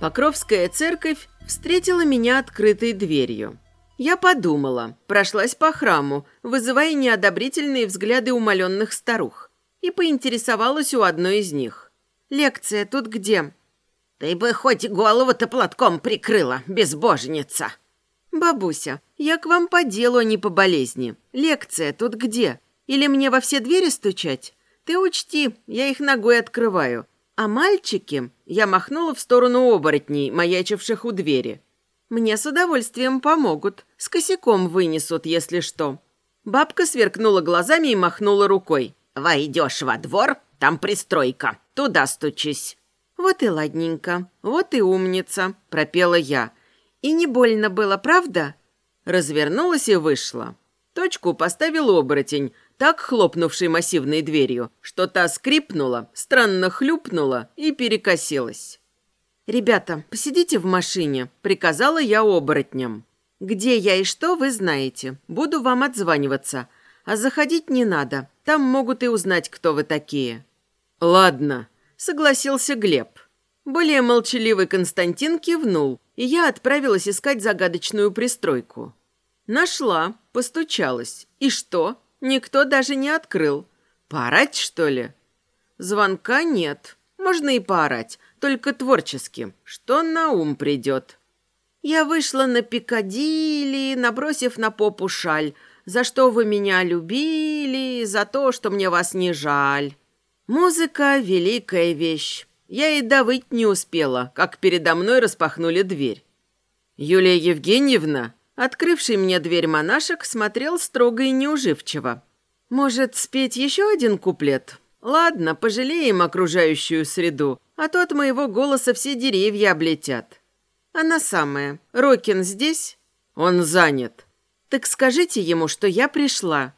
Покровская церковь встретила меня открытой дверью. Я подумала, прошлась по храму, вызывая неодобрительные взгляды умоленных старух, и поинтересовалась у одной из них. «Лекция тут где?» «Ты бы хоть голову-то платком прикрыла, безбожница!» «Бабуся, я к вам по делу, а не по болезни. Лекция тут где? Или мне во все двери стучать? Ты учти, я их ногой открываю. А мальчики...» Я махнула в сторону оборотней, маячивших у двери. «Мне с удовольствием помогут. С косяком вынесут, если что». Бабка сверкнула глазами и махнула рукой. «Войдешь во двор, там пристройка. Туда стучись». «Вот и ладненько, вот и умница», — пропела я. «И не больно было, правда?» Развернулась и вышла. Точку поставил оборотень, так хлопнувший массивной дверью, что та скрипнула, странно хлюпнула и перекосилась. «Ребята, посидите в машине», — приказала я оборотням. «Где я и что, вы знаете. Буду вам отзваниваться. А заходить не надо. Там могут и узнать, кто вы такие». «Ладно», — согласился Глеб. Более молчаливый Константин кивнул, и я отправилась искать загадочную пристройку. Нашла, постучалась. И что? Никто даже не открыл. Поорать, что ли? Звонка нет. Можно и поорать, только творчески. Что на ум придет? Я вышла на Пикадилли, набросив на попу шаль. За что вы меня любили, за то, что мне вас не жаль. Музыка — великая вещь. Я и давыть не успела, как передо мной распахнули дверь. Юлия Евгеньевна, открывший мне дверь монашек, смотрел строго и неуживчиво. «Может, спеть еще один куплет? Ладно, пожалеем окружающую среду, а то от моего голоса все деревья облетят». «Она самая. Рокин здесь?» «Он занят». «Так скажите ему, что я пришла».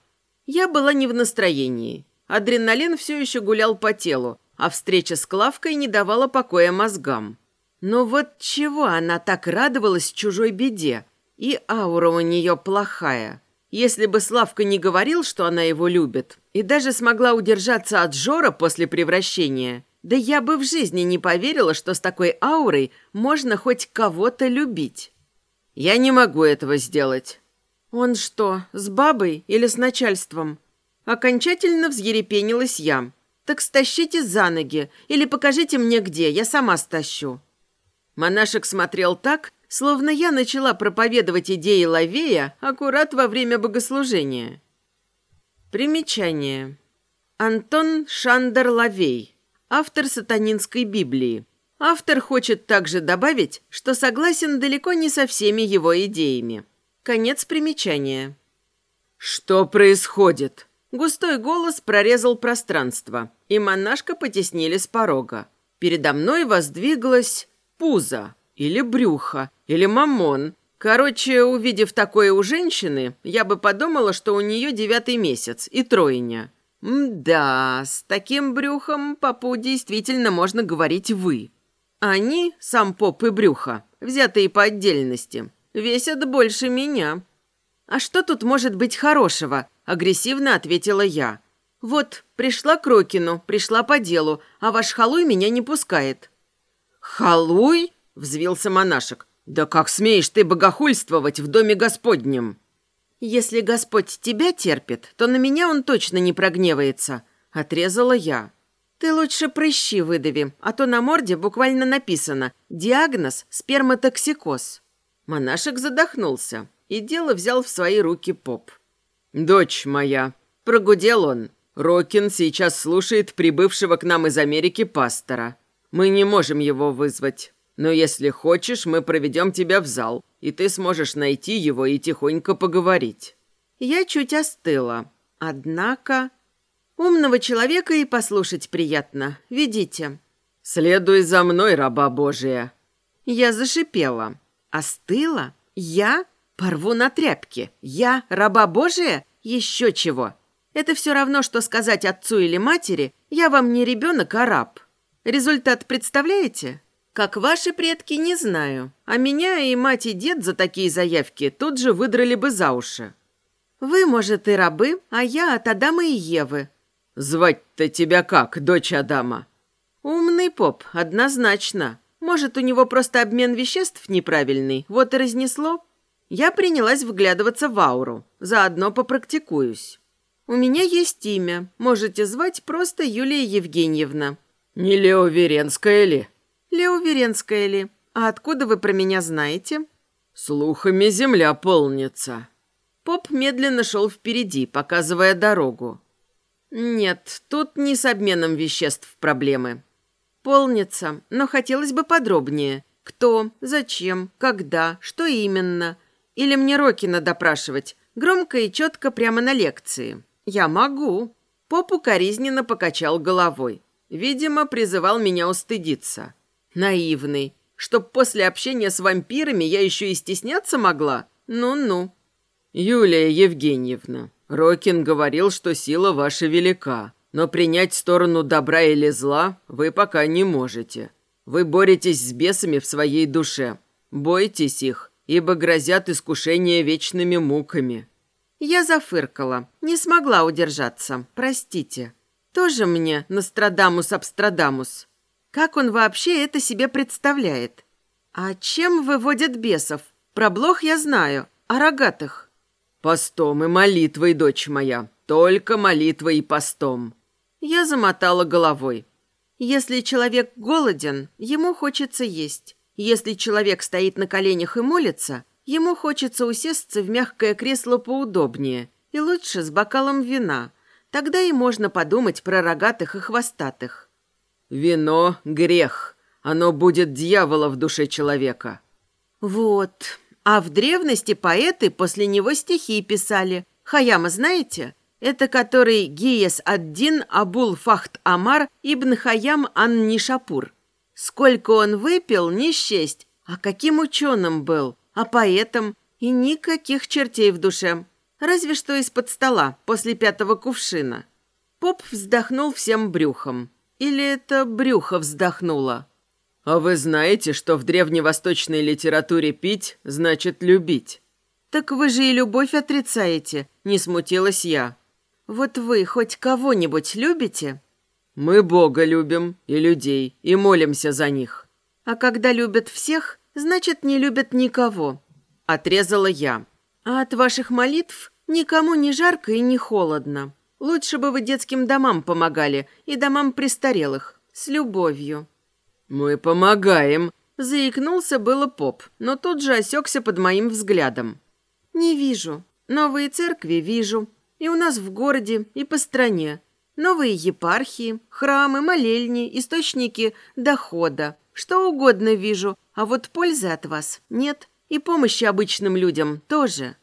Я была не в настроении. Адреналин все еще гулял по телу, а встреча с Клавкой не давала покоя мозгам. Но вот чего она так радовалась чужой беде? И аура у нее плохая. Если бы Славка не говорил, что она его любит, и даже смогла удержаться от Жора после превращения, да я бы в жизни не поверила, что с такой аурой можно хоть кого-то любить. Я не могу этого сделать. Он что, с бабой или с начальством? Окончательно взъерепенилась я. Так стащите за ноги или покажите мне где, я сама стащу». Монашек смотрел так, словно я начала проповедовать идеи Лавея аккурат во время богослужения. Примечание. Антон Шандер Лавей, автор сатанинской Библии. Автор хочет также добавить, что согласен далеко не со всеми его идеями. Конец примечания. «Что происходит?» Густой голос прорезал пространство, и монашка потеснили с порога. Передо мной воздвиглась пузо, или брюхо, или мамон. Короче, увидев такое у женщины, я бы подумала, что у нее девятый месяц и тройня. Да, с таким брюхом попу действительно можно говорить «вы». Они, сам поп и брюхо, взятые по отдельности, весят больше меня. А что тут может быть хорошего? Агрессивно ответила я. «Вот, пришла к Рокину, пришла по делу, а ваш халуй меня не пускает». «Халуй?» – взвился монашек. «Да как смеешь ты богохульствовать в доме Господнем?» «Если Господь тебя терпит, то на меня он точно не прогневается», – отрезала я. «Ты лучше прыщи выдави, а то на морде буквально написано «Диагноз – сперматоксикоз». Монашек задохнулся, и дело взял в свои руки поп. «Дочь моя», — прогудел он, — «Рокин сейчас слушает прибывшего к нам из Америки пастора. Мы не можем его вызвать, но если хочешь, мы проведем тебя в зал, и ты сможешь найти его и тихонько поговорить». Я чуть остыла. Однако... Умного человека и послушать приятно. Ведите. «Следуй за мной, раба Божия». Я зашипела. Остыла? Я? Порву на тряпки. Я раба Божия? Еще чего. Это все равно, что сказать отцу или матери, я вам не ребенок, а раб. Результат представляете? Как ваши предки, не знаю. А меня и мать, и дед за такие заявки тут же выдрали бы за уши. Вы, может, и рабы, а я от Адама и Евы. Звать-то тебя как, дочь Адама? Умный поп, однозначно. Может, у него просто обмен веществ неправильный, вот и разнесло? Я принялась вглядываться в ауру, заодно попрактикуюсь. У меня есть имя, можете звать просто Юлия Евгеньевна. Не Лео Веренская ли? Лео Веренская ли? А откуда вы про меня знаете? Слухами земля полнится. Поп медленно шел впереди, показывая дорогу. Нет, тут не с обменом веществ проблемы. Полнится, но хотелось бы подробнее. Кто, зачем, когда, что именно. Или мне Рокина допрашивать, громко и четко прямо на лекции. Я могу. Поп укоризненно покачал головой. Видимо, призывал меня устыдиться. Наивный. Чтоб после общения с вампирами я еще и стесняться могла? Ну-ну. Юлия Евгеньевна, Рокин говорил, что сила ваша велика, но принять сторону добра или зла вы пока не можете. Вы боретесь с бесами в своей душе. Бойтесь их, ибо грозят искушения вечными муками. Я зафыркала, не смогла удержаться, простите. Тоже мне Нострадамус-Абстрадамус. Как он вообще это себе представляет? А чем выводят бесов? Про блох я знаю, а рогатых? Постом и молитвой, дочь моя, только молитвой и постом. Я замотала головой. Если человек голоден, ему хочется есть. Если человек стоит на коленях и молится, ему хочется усесться в мягкое кресло поудобнее и лучше с бокалом вина. Тогда и можно подумать про рогатых и хвостатых. Вино — грех. Оно будет дьявола в душе человека. Вот. А в древности поэты после него стихи писали. Хаяма знаете? Это который Гиес Аддин Абул Фахт Амар Ибн Хаям Ан Нишапур. Сколько он выпил, не счесть. А каким ученым был? А поэтом? И никаких чертей в душе. Разве что из-под стола, после пятого кувшина. Поп вздохнул всем брюхом. Или это брюхо вздохнуло? А вы знаете, что в древневосточной литературе пить значит любить? Так вы же и любовь отрицаете, не смутилась я. Вот вы хоть кого-нибудь любите? Мы Бога любим и людей, и молимся за них. А когда любят всех, значит, не любят никого. Отрезала я. А от ваших молитв никому не жарко и не холодно. Лучше бы вы детским домам помогали и домам престарелых. С любовью». «Мы помогаем», — заикнулся было поп, но тут же осекся под моим взглядом. «Не вижу. Новые церкви вижу. И у нас в городе, и по стране. Новые епархии, храмы, молельни, источники дохода. Что угодно вижу, а вот пользы от вас нет. И помощи обычным людям тоже».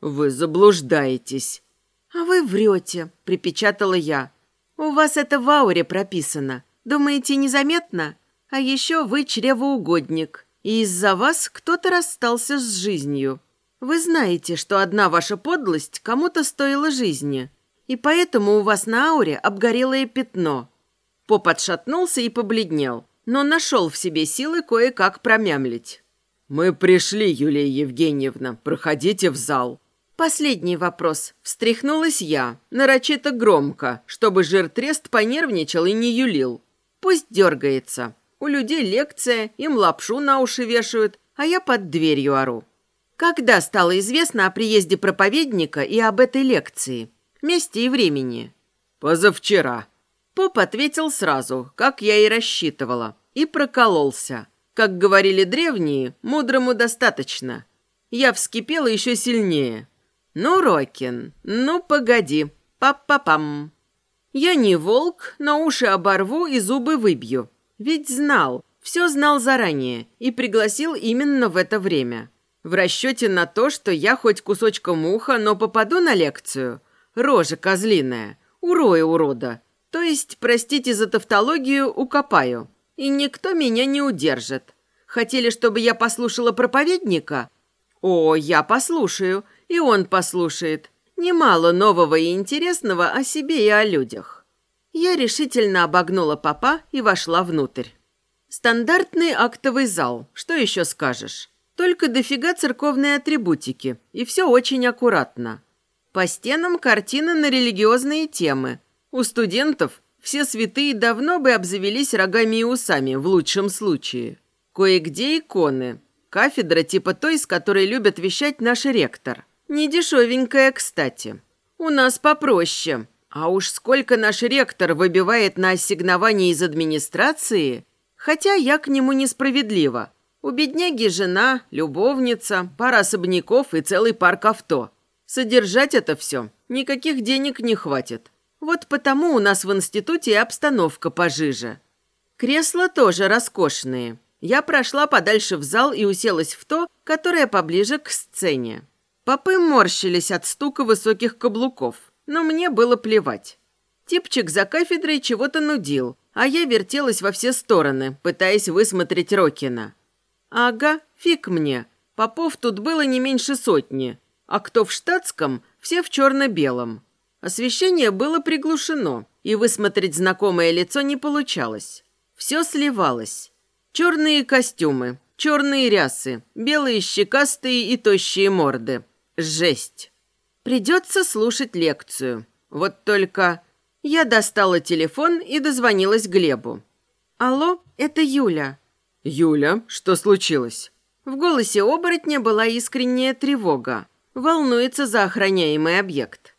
«Вы заблуждаетесь», «А вы врете», — припечатала я. «У вас это в ауре прописано. Думаете, незаметно? А еще вы чревоугодник, и из-за вас кто-то расстался с жизнью. Вы знаете, что одна ваша подлость кому-то стоила жизни, и поэтому у вас на ауре обгорелое пятно». Поп отшатнулся и побледнел, но нашел в себе силы кое-как промямлить. «Мы пришли, Юлия Евгеньевна. Проходите в зал». Последний вопрос. Встряхнулась я, нарочито громко, чтобы жир-трест понервничал и не юлил. Пусть дергается. У людей лекция, им лапшу на уши вешают, а я под дверью ору. Когда стало известно о приезде проповедника и об этой лекции? Месте и времени? Позавчера. Поп ответил сразу, как я и рассчитывала, и прокололся. Как говорили древние, мудрому достаточно. Я вскипела еще сильнее. «Ну, Рокин, ну, погоди, пап-папам». Я не волк, но уши оборву и зубы выбью. Ведь знал, все знал заранее и пригласил именно в это время. В расчете на то, что я хоть кусочком уха, но попаду на лекцию. Рожа козлиная, урою урода. То есть, простите за тавтологию, укопаю. И никто меня не удержит. Хотели, чтобы я послушала проповедника? О, я послушаю и он послушает. Немало нового и интересного о себе и о людях. Я решительно обогнула папа и вошла внутрь. Стандартный актовый зал, что еще скажешь? Только дофига церковные атрибутики, и все очень аккуратно. По стенам картины на религиозные темы. У студентов все святые давно бы обзавелись рогами и усами, в лучшем случае. Кое-где иконы. Кафедра типа той, с которой любят вещать наш ректор. Не дешевенькая, кстати. У нас попроще. А уж сколько наш ректор выбивает на ассигнование из администрации, хотя я к нему несправедлива. У бедняги жена, любовница, пара особняков и целый парк авто. Содержать это все никаких денег не хватит. Вот потому у нас в институте и обстановка пожиже. Кресла тоже роскошные. Я прошла подальше в зал и уселась в то, которое поближе к сцене. Попы морщились от стука высоких каблуков, но мне было плевать. Типчик за кафедрой чего-то нудил, а я вертелась во все стороны, пытаясь высмотреть Рокина. Ага, фиг мне. Попов тут было не меньше сотни, а кто в штатском, все в черно-белом. Освещение было приглушено, и высмотреть знакомое лицо не получалось. Все сливалось. Черные костюмы, черные рясы, белые щекастые и тощие морды. Жесть. Придется слушать лекцию. Вот только я достала телефон и дозвонилась Глебу. «Алло, это Юля». «Юля, что случилось?» В голосе оборотня была искренняя тревога. Волнуется за охраняемый объект.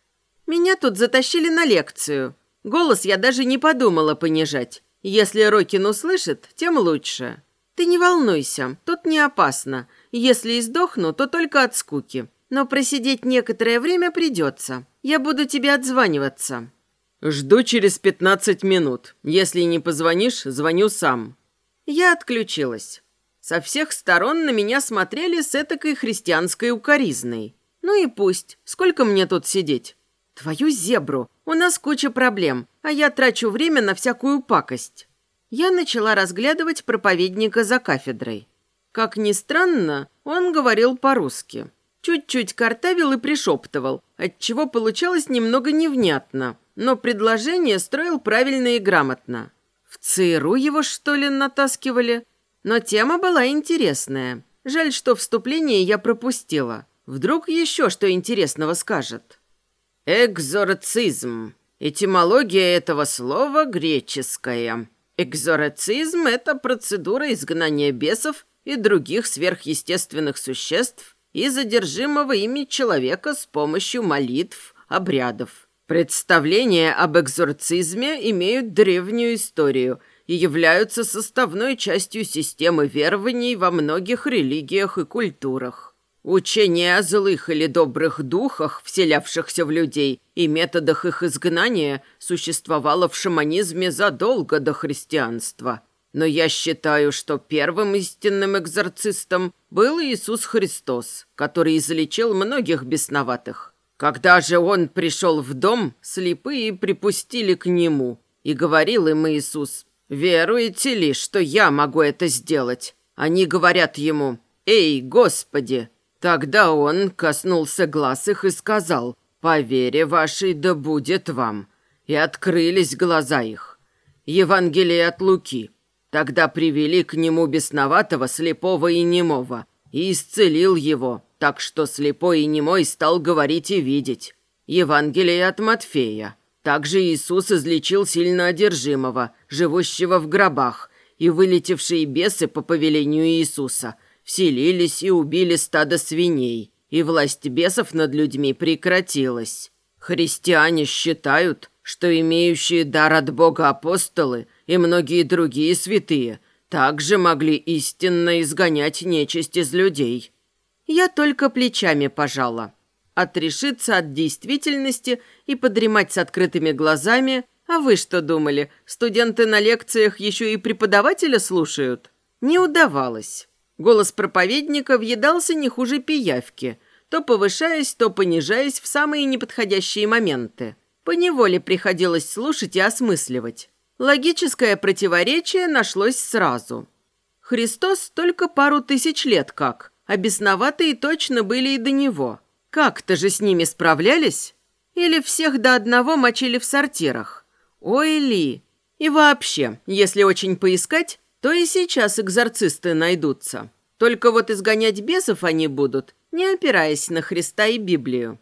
«Меня тут затащили на лекцию. Голос я даже не подумала понижать. Если Рокин услышит, тем лучше. Ты не волнуйся, тут не опасно. Если и сдохну, то только от скуки. Но просидеть некоторое время придется. Я буду тебе отзваниваться». «Жду через пятнадцать минут. Если не позвонишь, звоню сам». Я отключилась. Со всех сторон на меня смотрели с этакой христианской укоризной. Ну и пусть. Сколько мне тут сидеть? Твою зебру. У нас куча проблем, а я трачу время на всякую пакость. Я начала разглядывать проповедника за кафедрой. Как ни странно, он говорил по-русски. Чуть-чуть картавил и пришептывал, отчего получалось немного невнятно, но предложение строил правильно и грамотно. В ЦРУ его, что ли, натаскивали? Но тема была интересная. Жаль, что вступление я пропустила. Вдруг еще что интересного скажет. Экзорцизм. Этимология этого слова греческая. Экзорцизм – это процедура изгнания бесов и других сверхъестественных существ и задержимого ими человека с помощью молитв, обрядов. Представления об экзорцизме имеют древнюю историю и являются составной частью системы верований во многих религиях и культурах. Учение о злых или добрых духах, вселявшихся в людей, и методах их изгнания существовало в шаманизме задолго до христианства. Но я считаю, что первым истинным экзорцистом был Иисус Христос, который излечил многих бесноватых. Когда же он пришел в дом, слепые припустили к нему. И говорил им Иисус, «Веруете ли, что я могу это сделать?» Они говорят ему, «Эй, Господи!» Тогда он коснулся глаз их и сказал, «По вере вашей да будет вам». И открылись глаза их. Евангелие от Луки. Тогда привели к нему бесноватого, слепого и немого, и исцелил его, так что слепой и немой стал говорить и видеть. Евангелие от Матфея. Также Иисус излечил сильно одержимого, живущего в гробах, и вылетевшие бесы по повелению Иисуса – вселились и убили стадо свиней, и власть бесов над людьми прекратилась. Христиане считают, что имеющие дар от Бога апостолы и многие другие святые также могли истинно изгонять нечисть из людей. Я только плечами пожала. Отрешиться от действительности и подремать с открытыми глазами – а вы что думали, студенты на лекциях еще и преподавателя слушают? Не удавалось. Голос проповедника въедался не хуже пиявки, то повышаясь, то понижаясь в самые неподходящие моменты. По неволе приходилось слушать и осмысливать. Логическое противоречие нашлось сразу. Христос только пару тысяч лет как, а бесноватые точно были и до него. Как-то же с ними справлялись? Или всех до одного мочили в сортирах? Ой ли! И вообще, если очень поискать, то и сейчас экзорцисты найдутся. Только вот изгонять бесов они будут, не опираясь на Христа и Библию.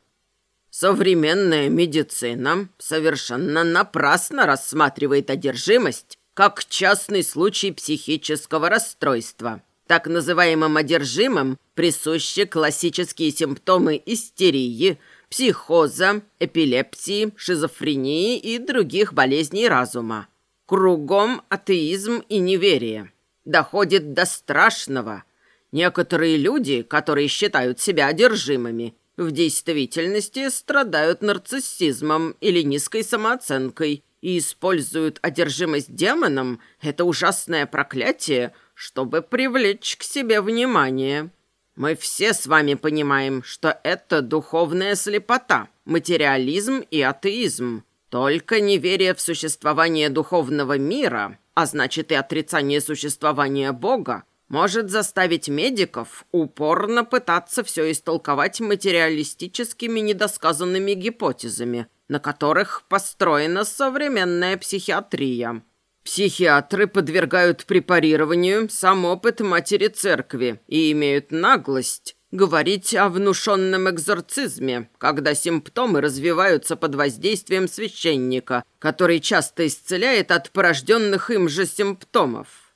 Современная медицина совершенно напрасно рассматривает одержимость как частный случай психического расстройства. Так называемым одержимым присущи классические симптомы истерии, психоза, эпилепсии, шизофрении и других болезней разума. Кругом атеизм и неверие. Доходит до страшного. Некоторые люди, которые считают себя одержимыми, в действительности страдают нарциссизмом или низкой самооценкой и используют одержимость демоном, это ужасное проклятие, чтобы привлечь к себе внимание. Мы все с вами понимаем, что это духовная слепота, материализм и атеизм. Только неверие в существование духовного мира, а значит и отрицание существования Бога, может заставить медиков упорно пытаться все истолковать материалистическими недосказанными гипотезами, на которых построена современная психиатрия. Психиатры подвергают препарированию сам опыт матери церкви и имеют наглость говорить о внушенном экзорцизме, когда симптомы развиваются под воздействием священника, который часто исцеляет от порожденных им же симптомов.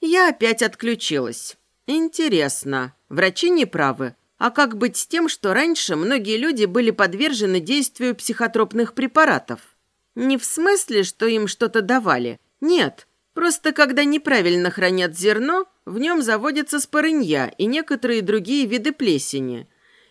Я опять отключилась. Интересно, врачи не правы. А как быть с тем, что раньше многие люди были подвержены действию психотропных препаратов? Не в смысле, что им что-то давали – нет, просто когда неправильно хранят зерно, в нем заводятся спорынья и некоторые другие виды плесени.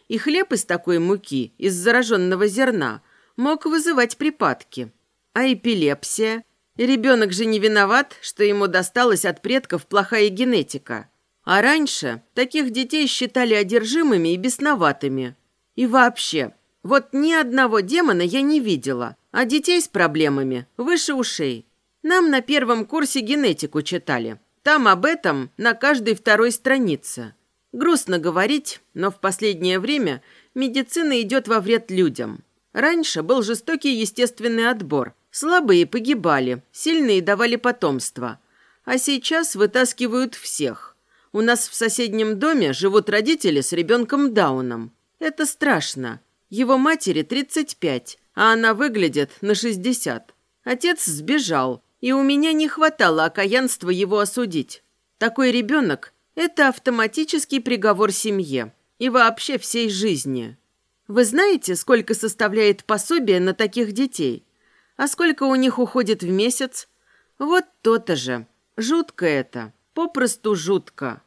И хлеб из такой муки, из зараженного зерна, мог вызывать припадки. А эпилепсия? Ребенок же не виноват, что ему досталась от предков плохая генетика. А раньше таких детей считали одержимыми и бесноватыми. И вообще, вот ни одного демона я не видела, а детей с проблемами выше ушей. Нам на первом курсе генетику читали. Там об этом на каждой второй странице. Грустно говорить, но в последнее время медицина идет во вред людям. Раньше был жестокий естественный отбор. Слабые погибали, сильные давали потомство. А сейчас вытаскивают всех. У нас в соседнем доме живут родители с ребенком Дауном. Это страшно. Его матери 35, а она выглядит на 60. Отец сбежал, и у меня не хватало окаянства его осудить. Такой ребенок – это автоматический приговор семье и вообще всей жизни. Вы знаете, сколько составляет пособие на таких детей? А сколько у них уходит в месяц? Вот то-то же. Жутко это. Попросту жутко.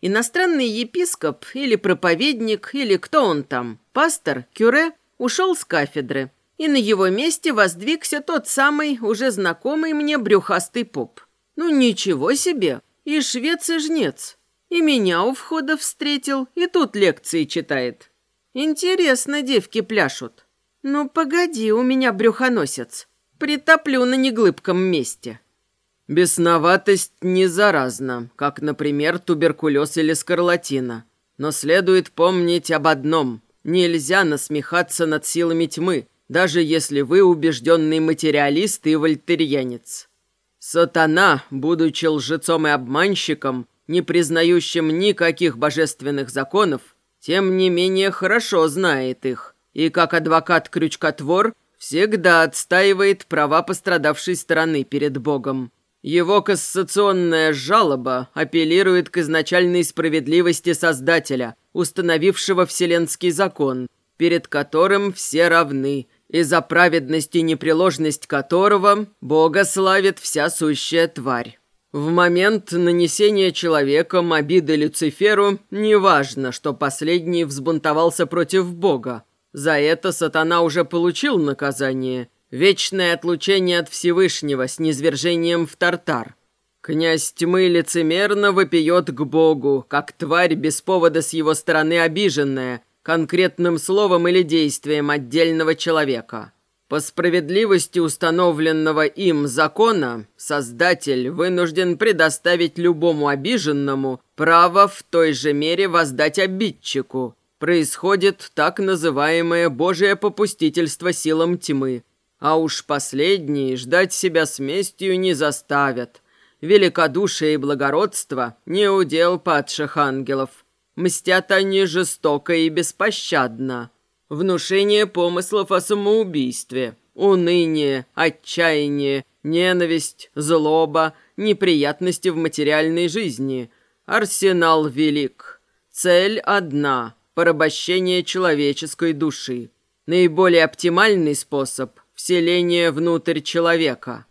Иностранный епископ или проповедник, или кто он там, пастор, кюре, ушел с кафедры – и на его месте воздвигся тот самый, уже знакомый мне брюхастый поп. Ну ничего себе, и швец, и жнец. И меня у входа встретил, и тут лекции читает. Интересно девки пляшут. Ну погоди, у меня брюхоносец. Притоплю на неглыбком месте. Бесноватость не заразна, как, например, туберкулез или скарлатина. Но следует помнить об одном. Нельзя насмехаться над силами тьмы, даже если вы убежденный материалист и вольтерьянец. Сатана, будучи лжецом и обманщиком, не признающим никаких божественных законов, тем не менее хорошо знает их, и как адвокат-крючкотвор всегда отстаивает права пострадавшей стороны перед Богом. Его кассационная жалоба апеллирует к изначальной справедливости Создателя, установившего вселенский закон, перед которым все равны – и за праведность и непреложность которого Бога славит вся сущая тварь. В момент нанесения человеком обиды Люциферу неважно, что последний взбунтовался против Бога. За это сатана уже получил наказание – вечное отлучение от Всевышнего с низвержением в Тартар. Князь тьмы лицемерно вопиет к Богу, как тварь без повода с его стороны обиженная, конкретным словом или действием отдельного человека. По справедливости установленного им закона, Создатель вынужден предоставить любому обиженному право в той же мере воздать обидчику. Происходит так называемое Божие попустительство силам тьмы. А уж последние ждать себя с местью не заставят. Великодушие и благородство не удел падших ангелов – Мстят они жестоко и беспощадно. Внушение помыслов о самоубийстве, уныние, отчаяние, ненависть, злоба, неприятности в материальной жизни. Арсенал велик. Цель одна – порабощение человеческой души. Наиболее оптимальный способ – вселение внутрь человека.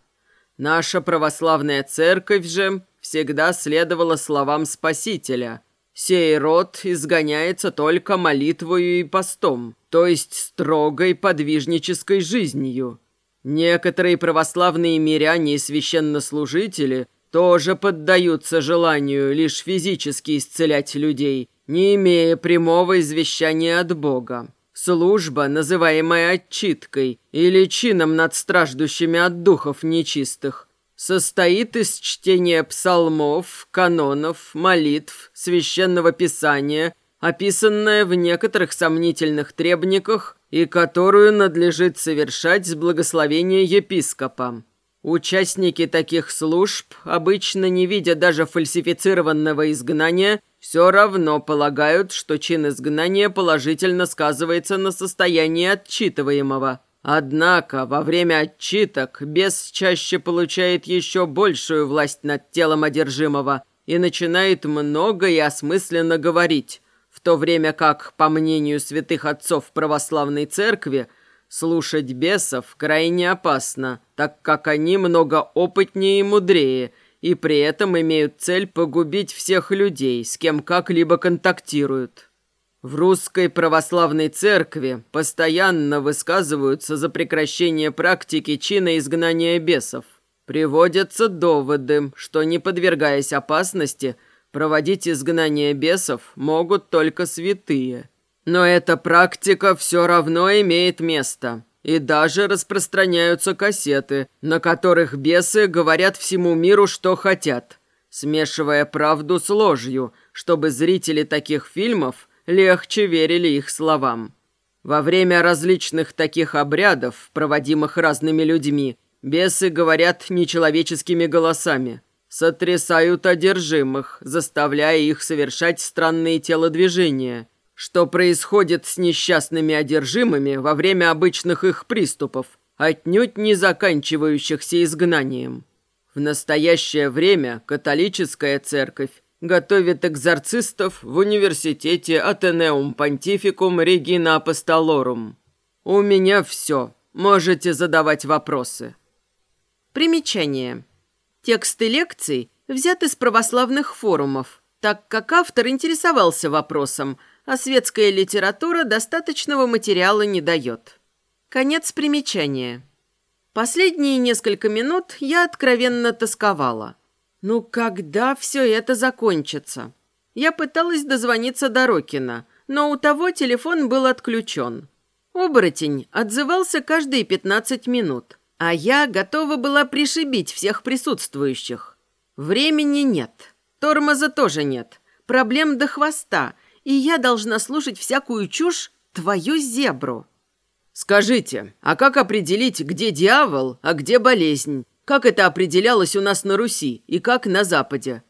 Наша православная церковь же всегда следовала словам Спасителя. Сей род изгоняется только молитвою и постом, то есть строгой подвижнической жизнью. Некоторые православные миряне и священнослужители тоже поддаются желанию лишь физически исцелять людей, не имея прямого извещания от Бога. Служба, называемая отчиткой или чином над страждущими от духов нечистых, состоит из чтения псалмов, канонов, молитв, священного писания, описанное в некоторых сомнительных требниках и которую надлежит совершать с благословения епископа. Участники таких служб, обычно не видя даже фальсифицированного изгнания, все равно полагают, что чин изгнания положительно сказывается на состоянии отчитываемого. Однако во время отчиток бес чаще получает еще большую власть над телом одержимого и начинает много и осмысленно говорить, в то время как, по мнению святых отцов православной церкви, Слушать бесов крайне опасно, так как они много опытнее и мудрее, и при этом имеют цель погубить всех людей, с кем как-либо контактируют. В русской православной церкви постоянно высказываются за прекращение практики чина изгнания бесов. Приводятся доводы, что, не подвергаясь опасности, проводить изгнание бесов могут только святые – но эта практика все равно имеет место. И даже распространяются кассеты, на которых бесы говорят всему миру, что хотят, смешивая правду с ложью, чтобы зрители таких фильмов легче верили их словам. Во время различных таких обрядов, проводимых разными людьми, бесы говорят нечеловеческими голосами, сотрясают одержимых, заставляя их совершать странные телодвижения – что происходит с несчастными одержимыми во время обычных их приступов, отнюдь не заканчивающихся изгнанием. В настоящее время католическая церковь готовит экзорцистов в университете Атенеум Понтификум Регина Апостолорум. У меня все. Можете задавать вопросы. Примечание. Тексты лекций взяты с православных форумов, так как автор интересовался вопросом – а светская литература достаточного материала не дает. Конец примечания. Последние несколько минут я откровенно тосковала. Ну когда все это закончится? Я пыталась дозвониться до Рокина, но у того телефон был отключен. Оборотень отзывался каждые 15 минут, а я готова была пришибить всех присутствующих. Времени нет, тормоза тоже нет, проблем до хвоста – и я должна слушать всякую чушь твою зебру. Скажите, а как определить, где дьявол, а где болезнь? Как это определялось у нас на Руси и как на Западе?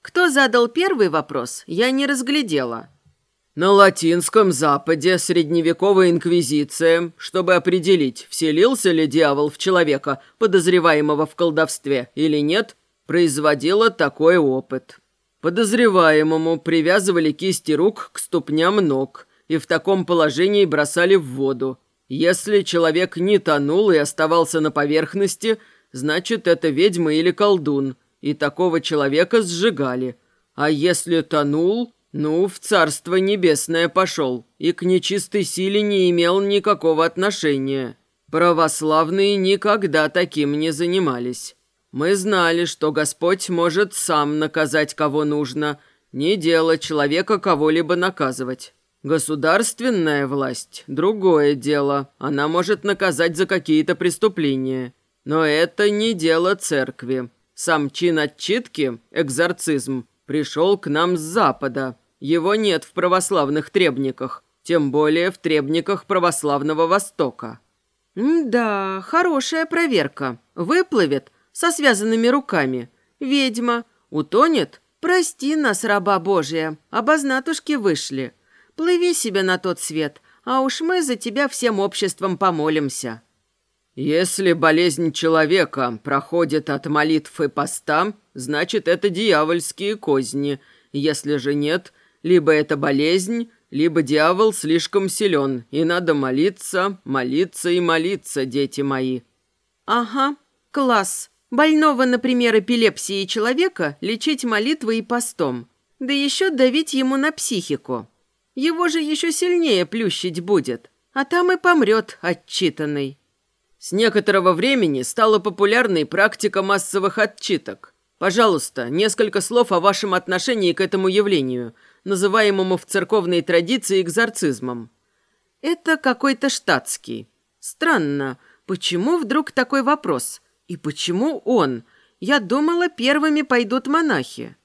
Кто задал первый вопрос, я не разглядела. На латинском Западе средневековая инквизиция, чтобы определить, вселился ли дьявол в человека, подозреваемого в колдовстве или нет, производила такой опыт. Подозреваемому привязывали кисти рук к ступням ног и в таком положении бросали в воду. Если человек не тонул и оставался на поверхности, значит, это ведьма или колдун, и такого человека сжигали. А если тонул, ну, в Царство Небесное пошел, и к нечистой силе не имел никакого отношения. Православные никогда таким не занимались. Мы знали, что Господь может сам наказать кого нужно, не дело человека кого-либо наказывать. Государственная власть – другое дело, она может наказать за какие-то преступления. Но это не дело церкви. Сам чин отчитки, экзорцизм, пришел к нам с Запада. Его нет в православных требниках, тем более в требниках православного Востока. «Да, хорошая проверка. Выплывет – со связанными руками. Ведьма. Утонет? Прости нас, раба Божия. Обознатушки вышли. Плыви себе на тот свет, а уж мы за тебя всем обществом помолимся». «Если болезнь человека проходит от молитв и поста, значит, это дьявольские козни, Если же нет, либо это болезнь, либо дьявол слишком силен, и надо молиться, молиться и молиться, дети мои». «Ага, класс. Больного, например, эпилепсией человека лечить молитвой и постом. Да еще давить ему на психику. Его же еще сильнее плющить будет, а там и помрет отчитанный». С некоторого времени стала популярной практика массовых отчиток. Пожалуйста, несколько слов о вашем отношении к этому явлению – называемому в церковной традиции экзорцизмом. Это какой-то штатский. Странно, почему вдруг такой вопрос? И почему он? Я думала, первыми пойдут монахи.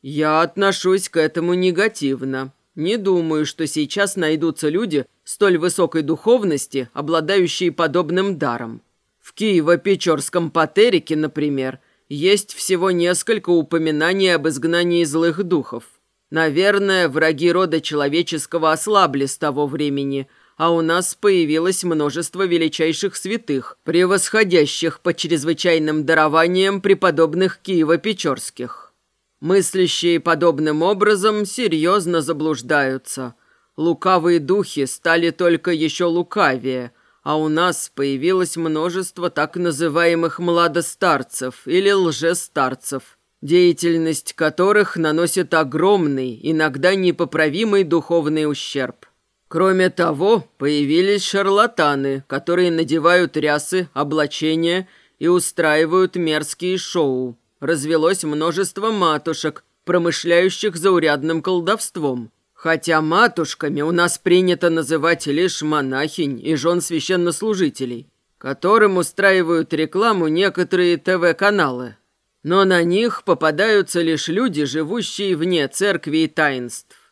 Я отношусь к этому негативно. Не думаю, что сейчас найдутся люди столь высокой духовности, обладающие подобным даром. В Киево-Печорском Патерике, например, есть всего несколько упоминаний об изгнании злых духов. Наверное, враги рода человеческого ослабли с того времени, а у нас появилось множество величайших святых, превосходящих по чрезвычайным дарованиям преподобных Киева-Печорских. Мыслящие подобным образом серьезно заблуждаются. Лукавые духи стали только еще лукавее, а у нас появилось множество так называемых младостарцев или лжестарцев – деятельность которых наносит огромный, иногда непоправимый духовный ущерб. Кроме того, появились шарлатаны, которые надевают рясы, облачения и устраивают мерзкие шоу. Развелось множество матушек, промышляющих заурядным колдовством. Хотя матушками у нас принято называть лишь монахинь и жен священнослужителей, которым устраивают рекламу некоторые ТВ-каналы но на них попадаются лишь люди, живущие вне церкви и таинств.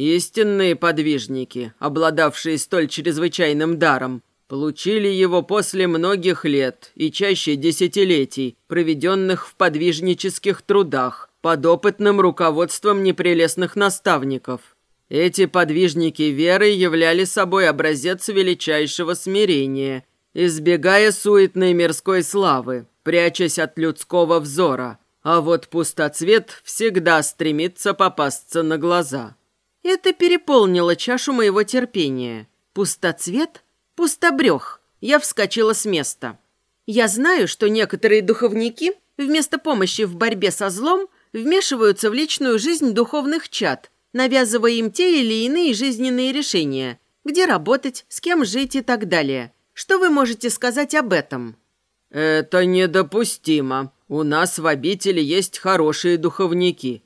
Истинные подвижники, обладавшие столь чрезвычайным даром, получили его после многих лет и чаще десятилетий, проведенных в подвижнических трудах, под опытным руководством непрелестных наставников. Эти подвижники веры являли собой образец величайшего смирения, избегая суетной мирской славы, прячась от людского взора, а вот пустоцвет всегда стремится попасться на глаза. Это переполнило чашу моего терпения. Пустоцвет? Пустобрех. Я вскочила с места. Я знаю, что некоторые духовники вместо помощи в борьбе со злом вмешиваются в личную жизнь духовных чад, навязывая им те или иные жизненные решения, где работать, с кем жить и так далее. Что вы можете сказать об этом?» «Это недопустимо. У нас в обители есть хорошие духовники.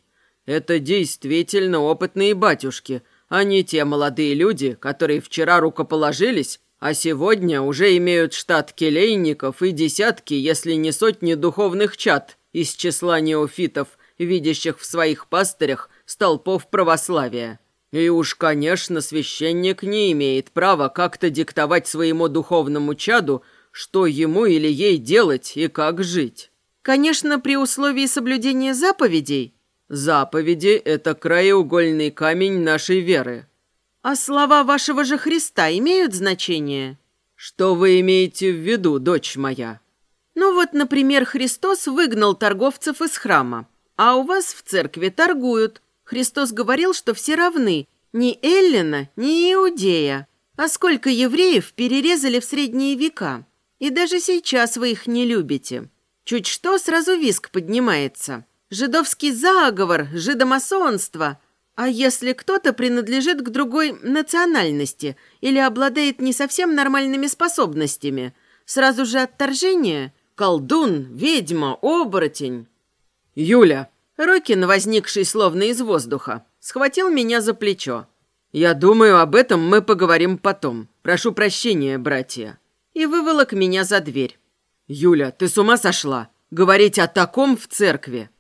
Это действительно опытные батюшки, а не те молодые люди, которые вчера рукоположились, а сегодня уже имеют штат келейников и десятки, если не сотни духовных чад из числа неофитов, видящих в своих пастырях столпов православия. И уж, конечно, священник не имеет права как-то диктовать своему духовному чаду, что ему или ей делать и как жить. Конечно, при условии соблюдения заповедей. Заповеди – это краеугольный камень нашей веры. А слова вашего же Христа имеют значение? Что вы имеете в виду, дочь моя? Ну вот, например, Христос выгнал торговцев из храма, а у вас в церкви торгуют. Христос говорил, что все равны, ни Эллина, ни Иудея. А сколько евреев перерезали в средние века? И даже сейчас вы их не любите. Чуть что, сразу виск поднимается. Жидовский заговор, жидомасонство. А если кто-то принадлежит к другой национальности или обладает не совсем нормальными способностями, сразу же отторжение? Колдун, ведьма, оборотень. «Юля!» Рокин, возникший словно из воздуха, схватил меня за плечо. «Я думаю, об этом мы поговорим потом. Прошу прощения, братья» и выволок меня за дверь. «Юля, ты с ума сошла? Говорить о таком в церкви?»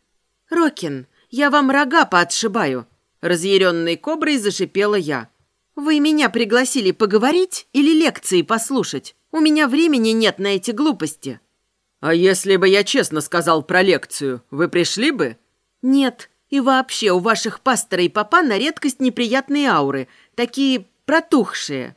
«Рокин, я вам рога поотшибаю!» Разъяренной коброй зашипела я. «Вы меня пригласили поговорить или лекции послушать? У меня времени нет на эти глупости». «А если бы я честно сказал про лекцию, вы пришли бы?» «Нет, и вообще у ваших пастора и папа на редкость неприятные ауры, такие протухшие».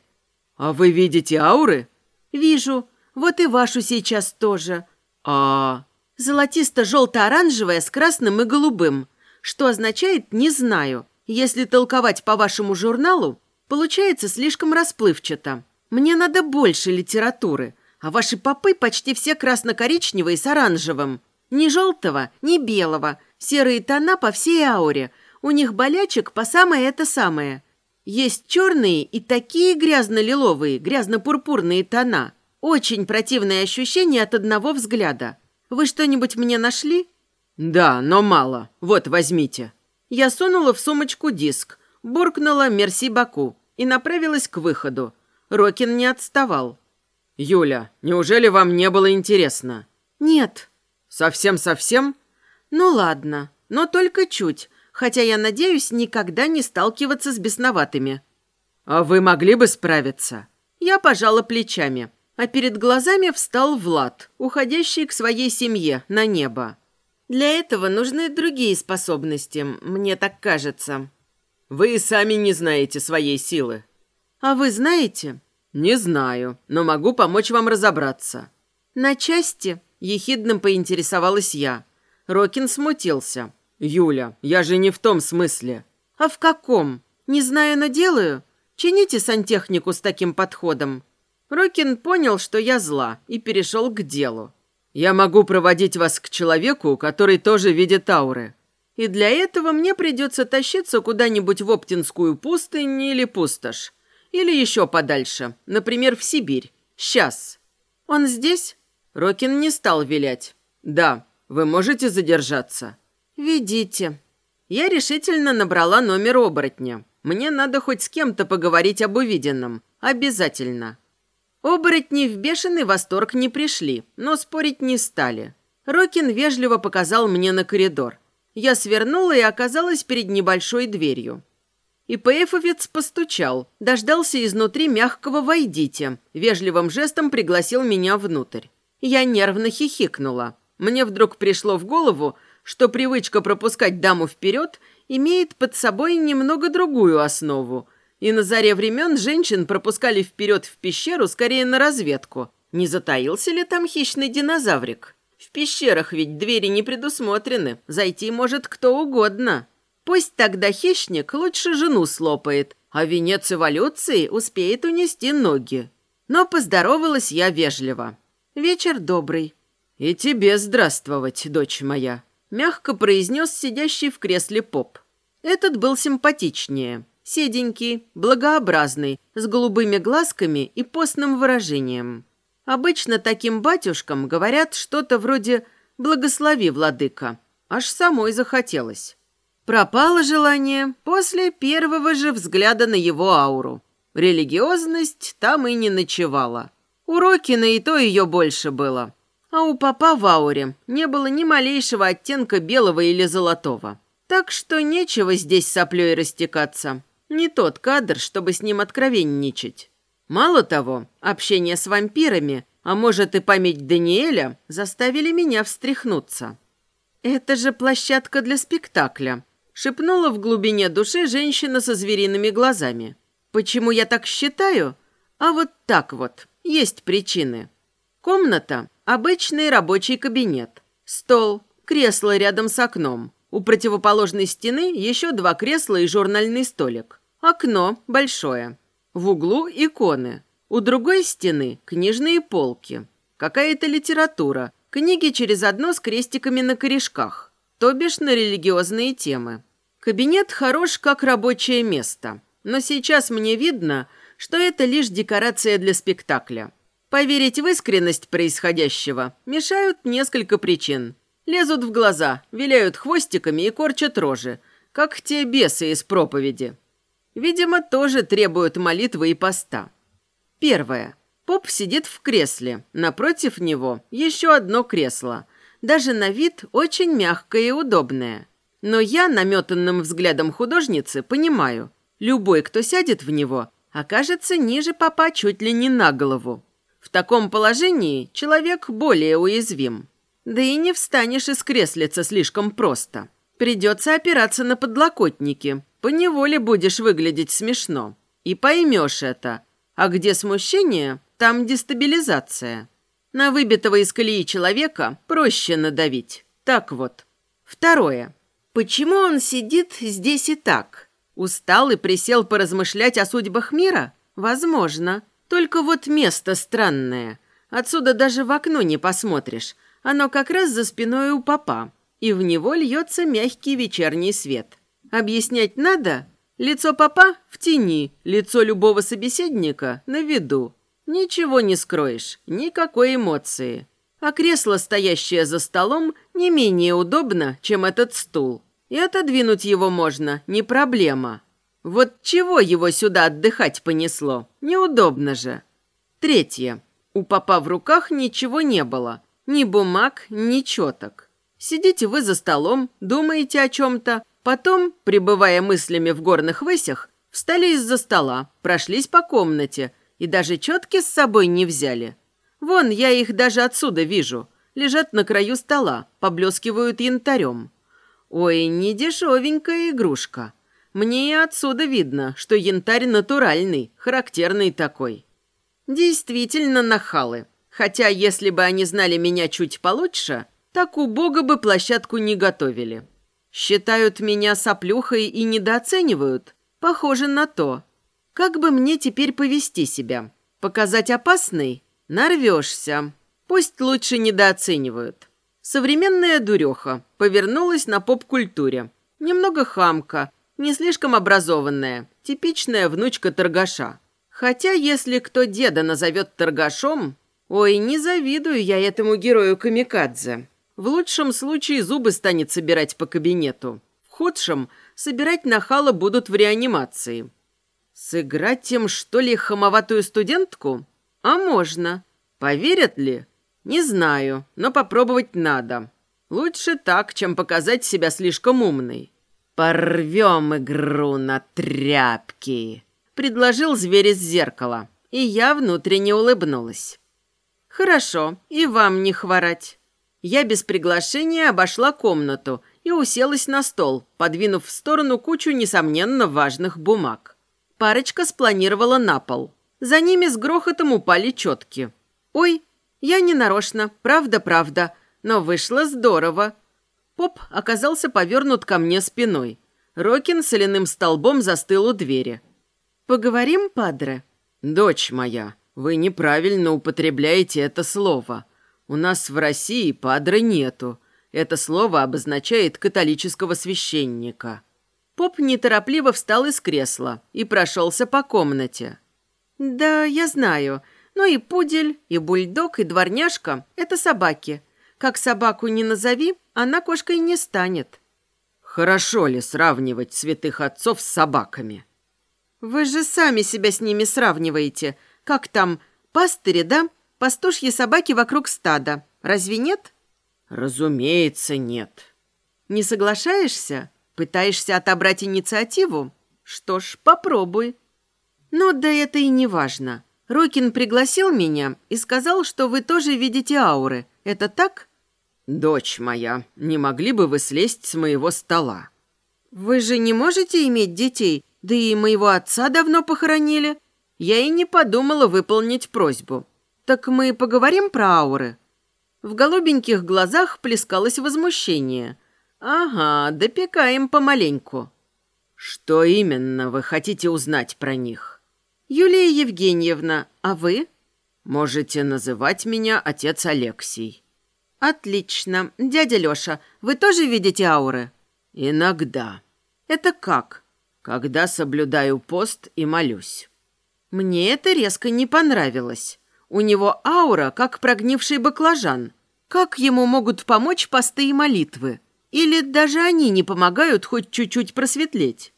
«А вы видите ауры?» «Вижу. Вот и вашу сейчас тоже». «А...» «Золотисто-желто-оранжевая с красным и голубым. Что означает, не знаю. Если толковать по вашему журналу, получается слишком расплывчато. Мне надо больше литературы, а ваши попы почти все красно-коричневые с оранжевым. Ни желтого, ни белого. Серые тона по всей ауре. У них болячек по самое это самое. Есть черные и такие грязно-лиловые, грязно-пурпурные тона. Очень противное ощущение от одного взгляда. Вы что-нибудь мне нашли? Да, но мало. Вот, возьмите. Я сунула в сумочку диск, буркнула «Мерси Баку» и направилась к выходу. Рокин не отставал. «Юля, неужели вам не было интересно?» «Нет». «Совсем-совсем?» «Ну ладно, но только чуть, хотя я надеюсь никогда не сталкиваться с бесноватыми». «А вы могли бы справиться?» Я пожала плечами, а перед глазами встал Влад, уходящий к своей семье на небо. Для этого нужны другие способности, мне так кажется. Вы сами не знаете своей силы. А вы знаете? Не знаю, но могу помочь вам разобраться. На части ехидно поинтересовалась я. Рокин смутился. Юля, я же не в том смысле. А в каком? Не знаю, но делаю. Чините сантехнику с таким подходом. Рокин понял, что я зла, и перешел к делу. Я могу проводить вас к человеку, который тоже видит ауры. И для этого мне придется тащиться куда-нибудь в Оптинскую пустынь или пустошь. Или еще подальше, например, в Сибирь. Сейчас. Он здесь? Рокин не стал вилять. Да, вы можете задержаться. Ведите. Я решительно набрала номер оборотня. Мне надо хоть с кем-то поговорить об увиденном. Обязательно. Оборотни в бешеный восторг не пришли, но спорить не стали. Рокин вежливо показал мне на коридор. Я свернула и оказалась перед небольшой дверью. ИПФовец постучал, дождался изнутри мягкого «войдите», вежливым жестом пригласил меня внутрь. Я нервно хихикнула. Мне вдруг пришло в голову, что привычка пропускать даму вперед имеет под собой немного другую основу – и на заре времен женщин пропускали вперед в пещеру скорее на разведку. Не затаился ли там хищный динозаврик? В пещерах ведь двери не предусмотрены, зайти может кто угодно. Пусть тогда хищник лучше жену слопает, а венец эволюции успеет унести ноги. Но поздоровалась я вежливо. «Вечер добрый». «И тебе здравствовать, дочь моя», — мягко произнес сидящий в кресле поп. Этот был симпатичнее седенький, благообразный, с голубыми глазками и постным выражением. Обычно таким батюшкам говорят что-то вроде «благослови, владыка». Аж самой захотелось. Пропало желание после первого же взгляда на его ауру. Религиозность там и не ночевала. У Рокина и то ее больше было. А у папа в ауре не было ни малейшего оттенка белого или золотого. Так что нечего здесь соплей растекаться. Не тот кадр, чтобы с ним откровенничать. Мало того, общение с вампирами, а может и память Даниэля, заставили меня встряхнуться. «Это же площадка для спектакля», — шепнула в глубине души женщина со звериными глазами. «Почему я так считаю? А вот так вот, есть причины. Комната — обычный рабочий кабинет. Стол, кресло рядом с окном. У противоположной стены еще два кресла и журнальный столик. Окно большое. В углу иконы. У другой стены книжные полки. Какая-то литература. Книги через одно с крестиками на корешках. То бишь на религиозные темы. Кабинет хорош как рабочее место. Но сейчас мне видно, что это лишь декорация для спектакля. Поверить в искренность происходящего мешают несколько причин. Лезут в глаза, виляют хвостиками и корчат рожи, как те бесы из проповеди. Видимо, тоже требуют молитвы и поста. Первое. Поп сидит в кресле. Напротив него еще одно кресло. Даже на вид очень мягкое и удобное. Но я, наметанным взглядом художницы, понимаю, любой, кто сядет в него, окажется ниже попа чуть ли не на голову. В таком положении человек более уязвим. Да и не встанешь из креслица слишком просто. Придется опираться на подлокотники, поневоле будешь выглядеть смешно. И поймешь это. А где смущение, там дестабилизация. На выбитого из колеи человека проще надавить. Так вот. Второе. Почему он сидит здесь и так? Устал и присел поразмышлять о судьбах мира? Возможно. Только вот место странное. Отсюда даже в окно не посмотришь. Оно как раз за спиной у папа. И в него льется мягкий вечерний свет. Объяснять надо? Лицо папа в тени, лицо любого собеседника на виду. Ничего не скроешь, никакой эмоции. А кресло, стоящее за столом, не менее удобно, чем этот стул. И отодвинуть его можно, не проблема. Вот чего его сюда отдыхать понесло? Неудобно же. Третье. У папа в руках ничего не было. Ни бумаг, ни четок. Сидите вы за столом, думаете о чем-то. Потом, пребывая мыслями в горных высях, встали из-за стола, прошлись по комнате и даже четки с собой не взяли. Вон, я их даже отсюда вижу. Лежат на краю стола, поблескивают янтарем. Ой, не дешевенькая игрушка. Мне и отсюда видно, что янтарь натуральный, характерный такой. Действительно нахалы. Хотя, если бы они знали меня чуть получше, так убого бы площадку не готовили. Считают меня соплюхой и недооценивают? Похоже на то. Как бы мне теперь повести себя? Показать опасный? Нарвешься. Пусть лучше недооценивают. Современная дуреха повернулась на поп-культуре. Немного хамка, не слишком образованная, типичная внучка торгаша. Хотя, если кто деда назовет торгашом, ой, не завидую я этому герою Камикадзе. В лучшем случае зубы станет собирать по кабинету. В худшем собирать нахала будут в реанимации. Сыграть им, что ли, хамоватую студентку? А можно. Поверят ли? Не знаю, но попробовать надо. Лучше так, чем показать себя слишком умной. «Порвем игру на тряпки», — предложил зверь из зеркала, и я внутренне улыбнулась. «Хорошо, и вам не хворать». Я без приглашения обошла комнату и уселась на стол, подвинув в сторону кучу, несомненно, важных бумаг. Парочка спланировала на пол. За ними с грохотом упали четки. «Ой, я не нарочно, правда-правда, но вышло здорово. Поп оказался повернут ко мне спиной. Рокин соляным столбом застыл у двери. «Поговорим, падре?» «Дочь моя, вы неправильно употребляете это слово. У нас в России падре нету. Это слово обозначает католического священника». Поп неторопливо встал из кресла и прошелся по комнате. «Да, я знаю. Но и пудель, и бульдог, и дворняжка – это собаки. Как собаку не назови, она кошкой не станет. Хорошо ли сравнивать святых отцов с собаками? Вы же сами себя с ними сравниваете. Как там, пастыри, да? Пастушьи собаки вокруг стада. Разве нет? Разумеется, нет. Не соглашаешься? Пытаешься отобрать инициативу? Что ж, попробуй. Ну, да это и не важно. Рокин пригласил меня и сказал, что вы тоже видите ауры. Это так? Дочь моя, не могли бы вы слезть с моего стола? Вы же не можете иметь детей, да и моего отца давно похоронили. Я и не подумала выполнить просьбу. Так мы поговорим про ауры? В голубеньких глазах плескалось возмущение. Ага, допекаем помаленьку. Что именно вы хотите узнать про них? «Юлия Евгеньевна, а вы?» «Можете называть меня отец Алексей». «Отлично. Дядя Лёша, вы тоже видите ауры?» «Иногда». «Это как?» «Когда соблюдаю пост и молюсь». Мне это резко не понравилось. У него аура, как прогнивший баклажан. Как ему могут помочь посты и молитвы? Или даже они не помогают хоть чуть-чуть просветлеть?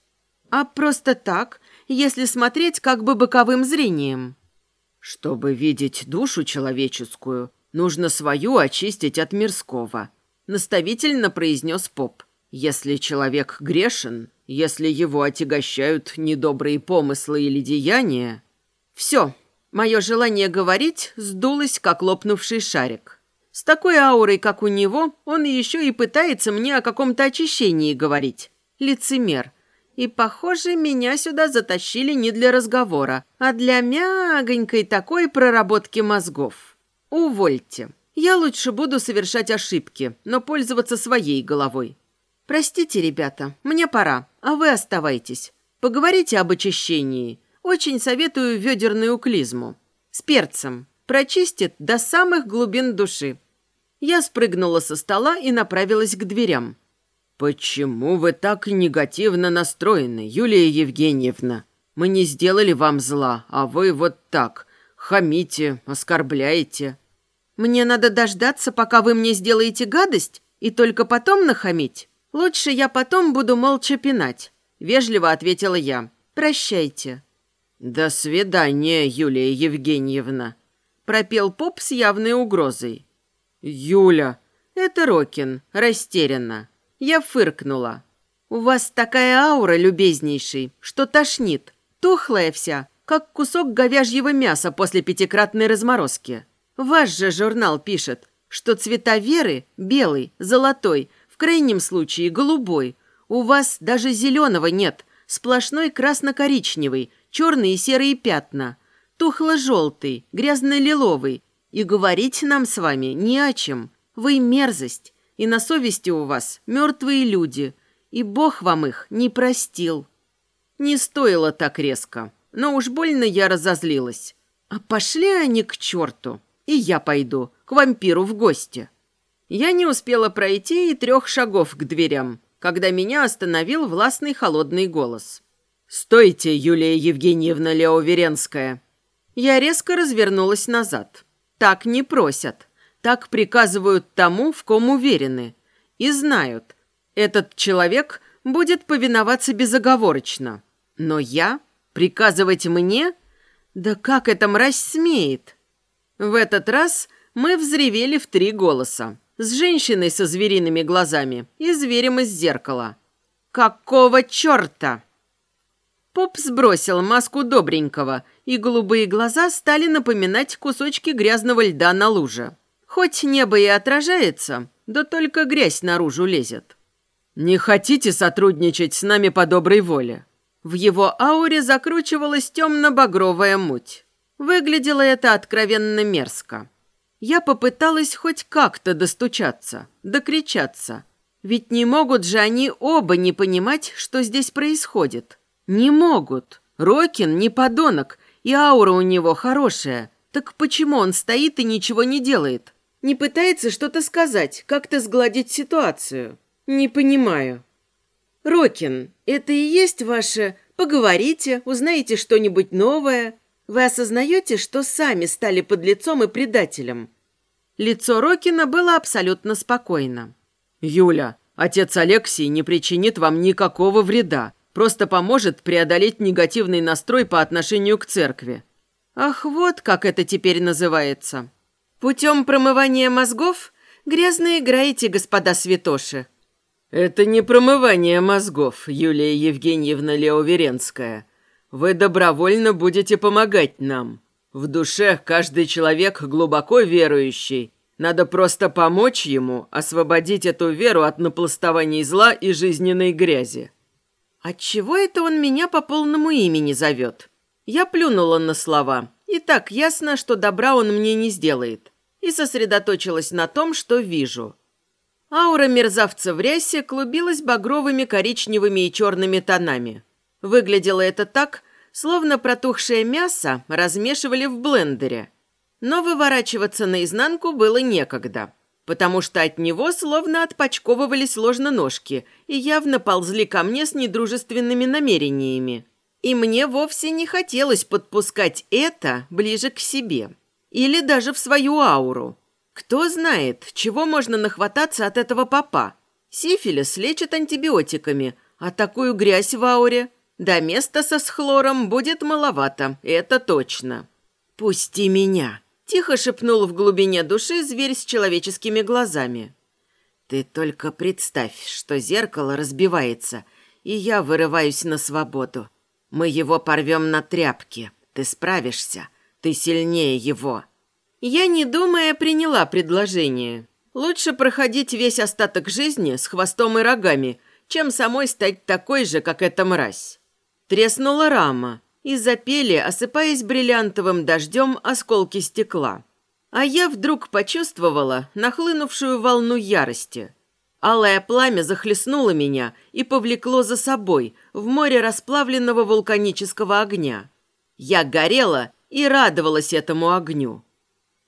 А просто так, если смотреть как бы боковым зрением. Чтобы видеть душу человеческую, нужно свою очистить от мирского, наставительно произнес поп. Если человек грешен, если его отягощают недобрые помыслы или деяния... Все, мое желание говорить сдулось, как лопнувший шарик. С такой аурой, как у него, он еще и пытается мне о каком-то очищении говорить. Лицемер. И, похоже, меня сюда затащили не для разговора, а для мягонькой такой проработки мозгов. Увольте. Я лучше буду совершать ошибки, но пользоваться своей головой. «Простите, ребята, мне пора, а вы оставайтесь. Поговорите об очищении. Очень советую ведерную клизму. С перцем. Прочистит до самых глубин души». Я спрыгнула со стола и направилась к дверям. «Почему вы так негативно настроены, Юлия Евгеньевна? Мы не сделали вам зла, а вы вот так хамите, оскорбляете». «Мне надо дождаться, пока вы мне сделаете гадость, и только потом нахамить?» «Лучше я потом буду молча пинать», — вежливо ответила я. «Прощайте». «До свидания, Юлия Евгеньевна», — пропел поп с явной угрозой. «Юля!» «Это Рокин, растерянно». Я фыркнула. «У вас такая аура, любезнейший, что тошнит. Тухлая вся, как кусок говяжьего мяса после пятикратной разморозки. Ваш же журнал пишет, что цвета веры – белый, золотой, крайнем случае голубой. У вас даже зеленого нет, сплошной красно-коричневый, черные и серые пятна, тухло-желтый, грязно-лиловый. И говорить нам с вами не о чем. Вы мерзость, и на совести у вас мертвые люди, и Бог вам их не простил». Не стоило так резко, но уж больно я разозлилась. А пошли они к черту, и я пойду к вампиру в гости. Я не успела пройти и трех шагов к дверям, когда меня остановил властный холодный голос. «Стойте, Юлия Евгеньевна Леоверенская!» Я резко развернулась назад. Так не просят. Так приказывают тому, в ком уверены. И знают, этот человек будет повиноваться безоговорочно. Но я? Приказывать мне? Да как эта мразь смеет? В этот раз мы взревели в три голоса с женщиной со звериными глазами и зверем из зеркала. «Какого черта?» Поп сбросил маску добренького, и голубые глаза стали напоминать кусочки грязного льда на луже. Хоть небо и отражается, да только грязь наружу лезет. «Не хотите сотрудничать с нами по доброй воле?» В его ауре закручивалась темно-багровая муть. Выглядело это откровенно мерзко. Я попыталась хоть как-то достучаться, докричаться. Ведь не могут же они оба не понимать, что здесь происходит. Не могут. Рокин не подонок, и аура у него хорошая. Так почему он стоит и ничего не делает? Не пытается что-то сказать, как-то сгладить ситуацию? Не понимаю. Рокин, это и есть ваше «поговорите, узнаете что-нибудь новое»? Вы осознаете, что сами стали подлецом и предателем?» Лицо Рокина было абсолютно спокойно. «Юля, отец Алексей не причинит вам никакого вреда, просто поможет преодолеть негативный настрой по отношению к церкви». «Ах, вот как это теперь называется. Путем промывания мозгов грязно играете, господа святоши». «Это не промывание мозгов, Юлия Евгеньевна Леоверенская. Вы добровольно будете помогать нам. В душе каждый человек глубоко верующий. Надо просто помочь ему освободить эту веру от напластований зла и жизненной грязи. Отчего это он меня по полному имени зовет? Я плюнула на слова. И так ясно, что добра он мне не сделает. И сосредоточилась на том, что вижу. Аура мерзавца в рясе клубилась багровыми, коричневыми и черными тонами. Выглядело это так, словно протухшее мясо размешивали в блендере. Но выворачиваться наизнанку было некогда, потому что от него словно отпочковывались ложноножки и явно ползли ко мне с недружественными намерениями. И мне вовсе не хотелось подпускать это ближе к себе. Или даже в свою ауру. Кто знает, чего можно нахвататься от этого папа. Сифилис лечат антибиотиками, а такую грязь в ауре до места со схлором будет маловато, это точно. «Пусти меня!» – тихо шепнул в глубине души зверь с человеческими глазами. «Ты только представь, что зеркало разбивается, и я вырываюсь на свободу. Мы его порвем на тряпки. Ты справишься. Ты сильнее его». Я, не думая, приняла предложение. Лучше проходить весь остаток жизни с хвостом и рогами, чем самой стать такой же, как эта мразь. Треснула рама, и запели, осыпаясь бриллиантовым дождем, осколки стекла. А я вдруг почувствовала нахлынувшую волну ярости. Алое пламя захлестнуло меня и повлекло за собой в море расплавленного вулканического огня. Я горела и радовалась этому огню.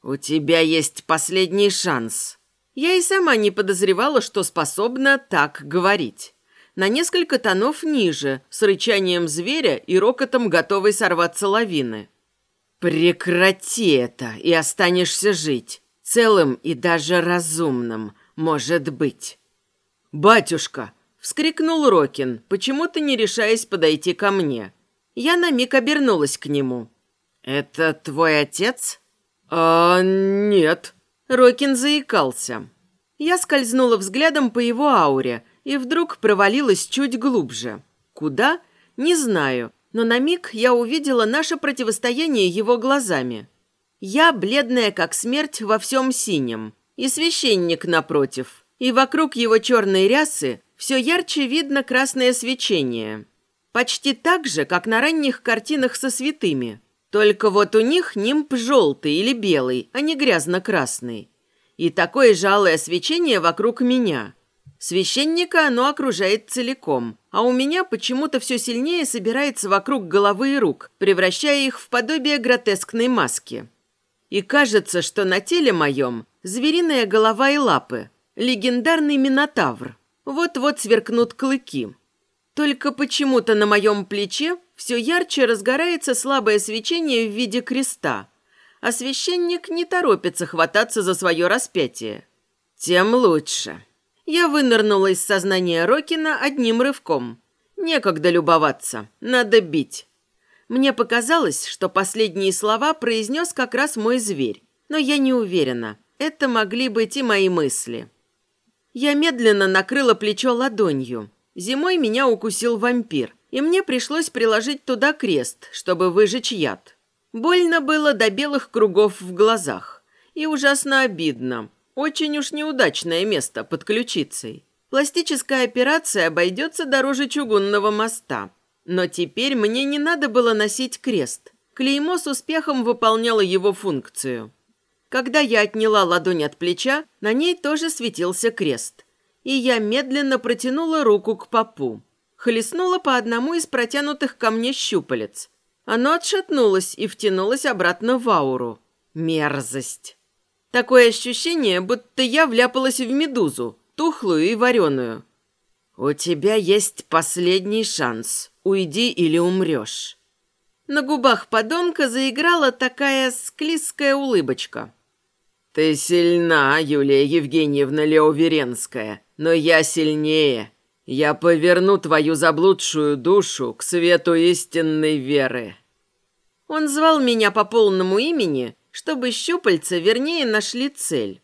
«У тебя есть последний шанс». Я и сама не подозревала, что способна так говорить. На несколько тонов ниже, с рычанием зверя и рокотом готовой сорваться лавины. «Прекрати это, и останешься жить. Целым и даже разумным, может быть». «Батюшка!» — вскрикнул Рокин, почему-то не решаясь подойти ко мне. Я на миг обернулась к нему. «Это твой отец?» «А, нет». Рокин заикался. Я скользнула взглядом по его ауре и вдруг провалилась чуть глубже. Куда? Не знаю, но на миг я увидела наше противостояние его глазами. Я, бледная как смерть, во всем синем, и священник напротив, и вокруг его черной рясы все ярче видно красное свечение. Почти так же, как на ранних картинах со святыми. Только вот у них нимб желтый или белый, а не грязно-красный. И такое жалое свечение вокруг меня. Священника оно окружает целиком, а у меня почему-то все сильнее собирается вокруг головы и рук, превращая их в подобие гротескной маски. И кажется, что на теле моем звериная голова и лапы, легендарный минотавр. Вот-вот сверкнут клыки. Только почему-то на моем плече все ярче разгорается слабое свечение в виде креста, а священник не торопится хвататься за свое распятие. Тем лучше. Я вынырнула из сознания Рокина одним рывком. Некогда любоваться, надо бить. Мне показалось, что последние слова произнес как раз мой зверь, но я не уверена. Это могли быть и мои мысли. Я медленно накрыла плечо ладонью. Зимой меня укусил вампир, и мне пришлось приложить туда крест, чтобы выжечь яд. Больно было до белых кругов в глазах. И ужасно обидно. Очень уж неудачное место под ключицей. Пластическая операция обойдется дороже чугунного моста. Но теперь мне не надо было носить крест. Клеймо с успехом выполняло его функцию. Когда я отняла ладонь от плеча, на ней тоже светился крест. И я медленно протянула руку к попу. Хлестнула по одному из протянутых ко мне щупалец. Оно отшатнулось и втянулось обратно в ауру. Мерзость. Такое ощущение, будто я вляпалась в медузу, тухлую и вареную. «У тебя есть последний шанс. Уйди или умрешь». На губах подонка заиграла такая склизкая улыбочка. «Ты сильна, Юлия Евгеньевна Леоверенская, но я сильнее. Я поверну твою заблудшую душу к свету истинной веры». Он звал меня по полному имени, чтобы щупальца вернее нашли цель.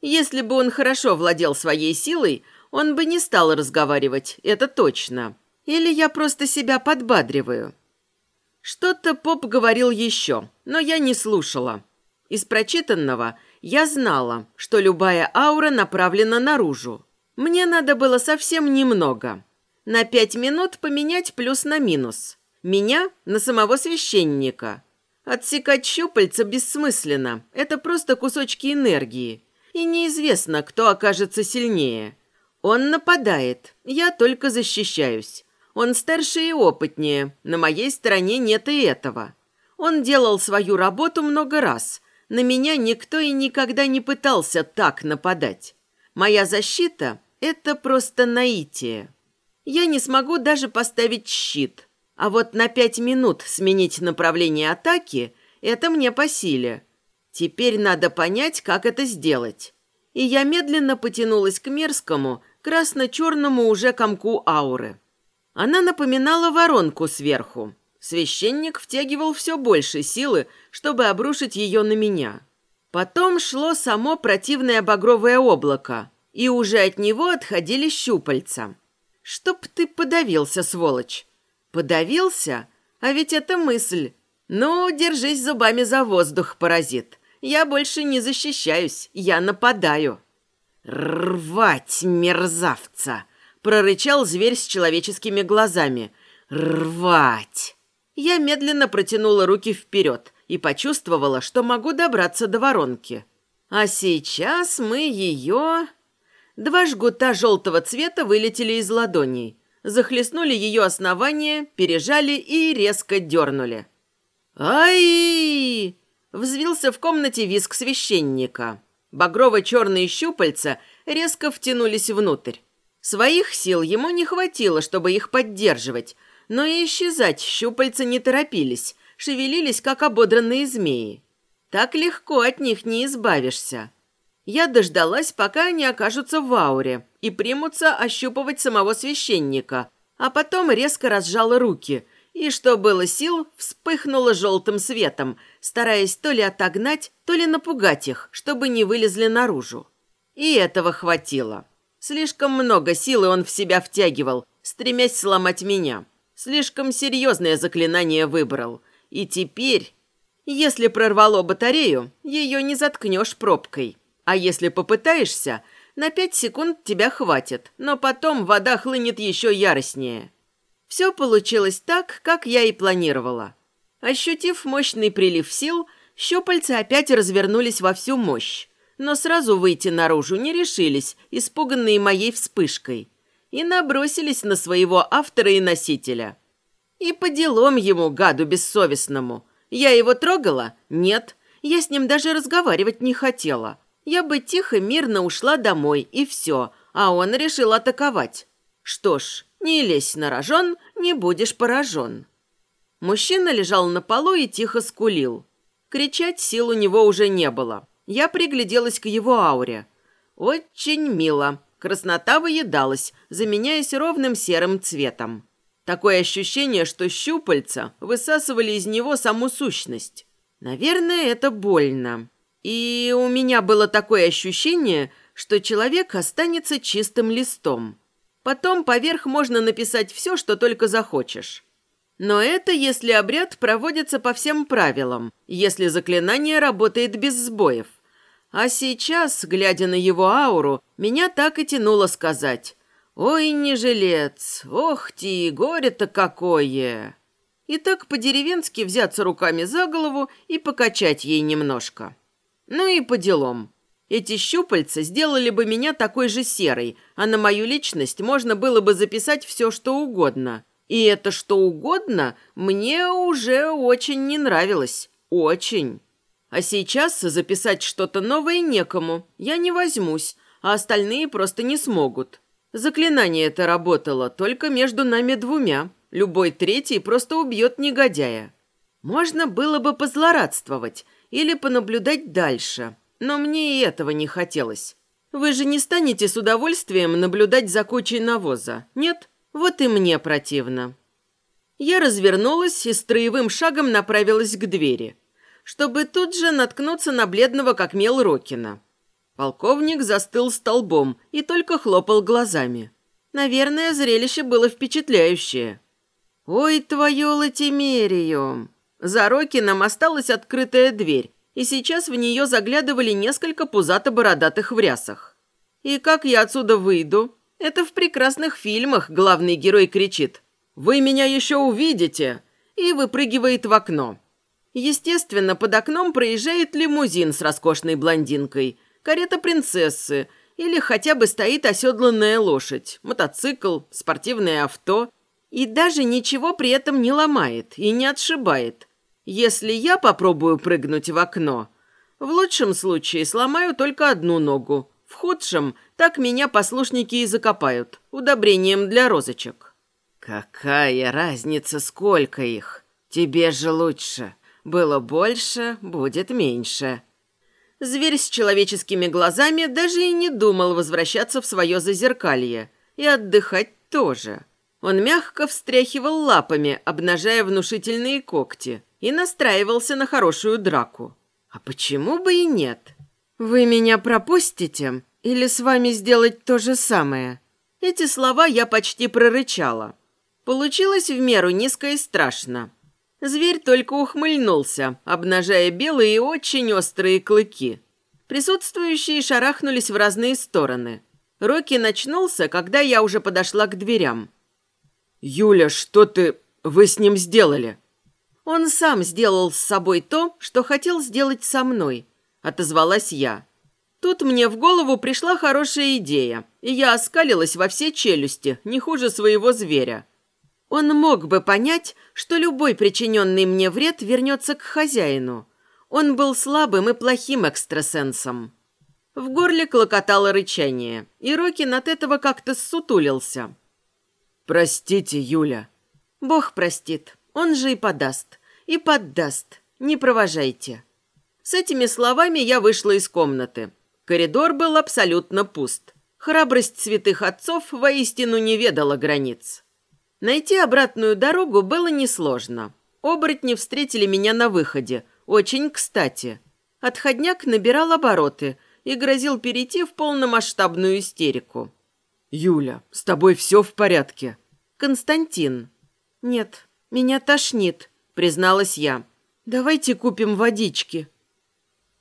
Если бы он хорошо владел своей силой, он бы не стал разговаривать, это точно. Или я просто себя подбадриваю. Что-то поп говорил еще, но я не слушала. Из прочитанного я знала, что любая аура направлена наружу. Мне надо было совсем немного. На пять минут поменять плюс на минус. Меня на самого священника. Отсекать щупальца бессмысленно. Это просто кусочки энергии. И неизвестно, кто окажется сильнее. Он нападает, я только защищаюсь. Он старше и опытнее, на моей стороне нет и этого. Он делал свою работу много раз. На меня никто и никогда не пытался так нападать. Моя защита – это просто наитие. Я не смогу даже поставить щит. А вот на пять минут сменить направление атаки – это мне по силе. Теперь надо понять, как это сделать. И я медленно потянулась к мерзкому, красно-черному уже комку ауры. Она напоминала воронку сверху. Священник втягивал все больше силы, чтобы обрушить ее на меня. Потом шло само противное багровое облако, и уже от него отходили щупальца. «Чтоб ты подавился, сволочь!» «Подавился? А ведь это мысль!» «Ну, держись зубами за воздух, паразит. Я больше не защищаюсь, я нападаю». «Рвать, мерзавца!» прорычал зверь с человеческими глазами. «Рвать!» Я медленно протянула руки вперед и почувствовала, что могу добраться до воронки. А сейчас мы ее... Два жгута желтого цвета вылетели из ладоней, захлестнули ее основание, пережали и резко дернули. «Ай!» – взвился в комнате виск священника. Багрово-черные щупальца резко втянулись внутрь. Своих сил ему не хватило, чтобы их поддерживать, но и исчезать щупальца не торопились, шевелились, как ободранные змеи. Так легко от них не избавишься. Я дождалась, пока они окажутся в ауре и примутся ощупывать самого священника, а потом резко разжала руки и, что было сил, вспыхнула желтым светом, стараясь то ли отогнать, то ли напугать их, чтобы не вылезли наружу. И этого хватило. Слишком много силы он в себя втягивал, стремясь сломать меня. Слишком серьезное заклинание выбрал. И теперь, если прорвало батарею, ее не заткнешь пробкой. А если попытаешься, на пять секунд тебя хватит, но потом вода хлынет еще яростнее. Все получилось так, как я и планировала. Ощутив мощный прилив сил, щупальца опять развернулись во всю мощь, но сразу выйти наружу не решились, испуганные моей вспышкой, и набросились на своего автора и носителя. И по делам ему, гаду бессовестному. Я его трогала? Нет. Я с ним даже разговаривать не хотела. Я бы тихо, мирно ушла домой, и все, а он решил атаковать. Что ж, не лезь на рожон, не будешь поражен. Мужчина лежал на полу и тихо скулил. Кричать сил у него уже не было. Я пригляделась к его ауре. Очень мило. Краснота выедалась, заменяясь ровным серым цветом. Такое ощущение, что щупальца высасывали из него саму сущность. Наверное, это больно. И у меня было такое ощущение, что человек останется чистым листом. Потом поверх можно написать все, что только захочешь. Но это если обряд проводится по всем правилам, если заклинание работает без сбоев. А сейчас, глядя на его ауру, меня так и тянуло сказать «Ой, не жилец, ох ты, горе-то какое!» И так по-деревенски взяться руками за голову и покачать ей немножко. Ну и по делам. Эти щупальца сделали бы меня такой же серой, а на мою личность можно было бы записать все, что угодно. И это что угодно мне уже очень не нравилось. Очень. А сейчас записать что-то новое некому. Я не возьмусь, а остальные просто не смогут. Заклинание это работало только между нами двумя. Любой третий просто убьет негодяя. Можно было бы позлорадствовать или понаблюдать дальше, но мне и этого не хотелось. Вы же не станете с удовольствием наблюдать за кучей навоза, нет? Вот и мне противно. Я развернулась и строевым шагом направилась к двери, чтобы тут же наткнуться на бледного как мел Рокина. Полковник застыл столбом и только хлопал глазами. Наверное, зрелище было впечатляющее. «Ой, твою латимерию!» За Рокином осталась открытая дверь, и сейчас в нее заглядывали несколько пузато-бородатых в рясах. «И как я отсюда выйду?» Это в прекрасных фильмах главный герой кричит «Вы меня еще увидите!» и выпрыгивает в окно. Естественно, под окном проезжает лимузин с роскошной блондинкой, карета принцессы или хотя бы стоит оседланная лошадь, мотоцикл, спортивное авто и даже ничего при этом не ломает и не отшибает. Если я попробую прыгнуть в окно, в лучшем случае сломаю только одну ногу, в худшем так меня послушники и закопают, удобрением для розочек. Какая разница, сколько их? Тебе же лучше. Было больше, будет меньше. Зверь с человеческими глазами даже и не думал возвращаться в свое зазеркалье. И отдыхать тоже. Он мягко встряхивал лапами, обнажая внушительные когти, и настраивался на хорошую драку. А почему бы и нет? «Вы меня пропустите? Или с вами сделать то же самое?» Эти слова я почти прорычала. Получилось в меру низко и страшно. Зверь только ухмыльнулся, обнажая белые и очень острые клыки. Присутствующие шарахнулись в разные стороны. Рокки начнулся, когда я уже подошла к дверям. «Юля, что ты... Вы с ним сделали?» «Он сам сделал с собой то, что хотел сделать со мной», — отозвалась я. Тут мне в голову пришла хорошая идея, и я оскалилась во все челюсти, не хуже своего зверя. Он мог бы понять, что любой причиненный мне вред вернется к хозяину. Он был слабым и плохим экстрасенсом. В горле клокотало рычание, и Рокин от этого как-то ссутулился. «Простите, Юля». «Бог простит, он же и подаст, и поддаст. Не провожайте». С этими словами я вышла из комнаты. Коридор был абсолютно пуст. Храбрость святых отцов воистину не ведала границ. Найти обратную дорогу было несложно. Оборотни встретили меня на выходе. Очень кстати. Отходняк набирал обороты и грозил перейти в полномасштабную истерику. «Юля, с тобой все в порядке?» «Константин». «Нет, меня тошнит», — призналась я. «Давайте купим водички».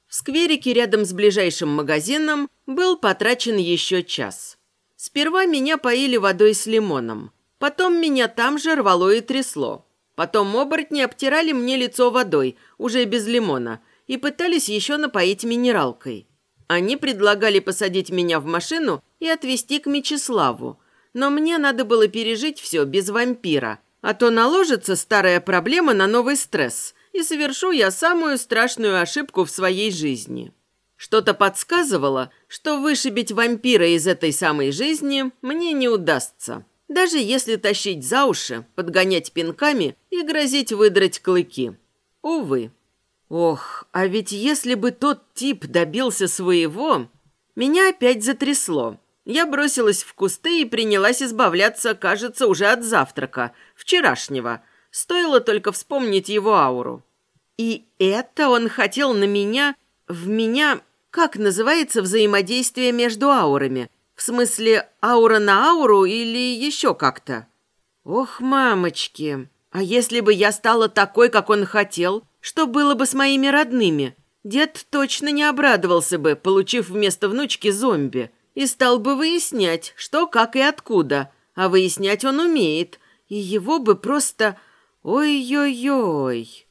В скверике рядом с ближайшим магазином был потрачен еще час. Сперва меня поили водой с лимоном. Потом меня там же рвало и трясло. Потом оборотни обтирали мне лицо водой, уже без лимона, и пытались еще напоить минералкой. Они предлагали посадить меня в машину и отвезти к Мечиславу. Но мне надо было пережить все без вампира, а то наложится старая проблема на новый стресс, и совершу я самую страшную ошибку в своей жизни. Что-то подсказывало, что вышибить вампира из этой самой жизни мне не удастся. Даже если тащить за уши, подгонять пинками и грозить выдрать клыки. Увы. Ох, а ведь если бы тот тип добился своего... Меня опять затрясло. Я бросилась в кусты и принялась избавляться, кажется, уже от завтрака, вчерашнего. Стоило только вспомнить его ауру. И это он хотел на меня... В меня... Как называется взаимодействие между аурами? В смысле, аура на ауру или еще как-то? Ох, мамочки, а если бы я стала такой, как он хотел, что было бы с моими родными? Дед точно не обрадовался бы, получив вместо внучки зомби, и стал бы выяснять, что, как и откуда. А выяснять он умеет, и его бы просто... Ой-ой-ой...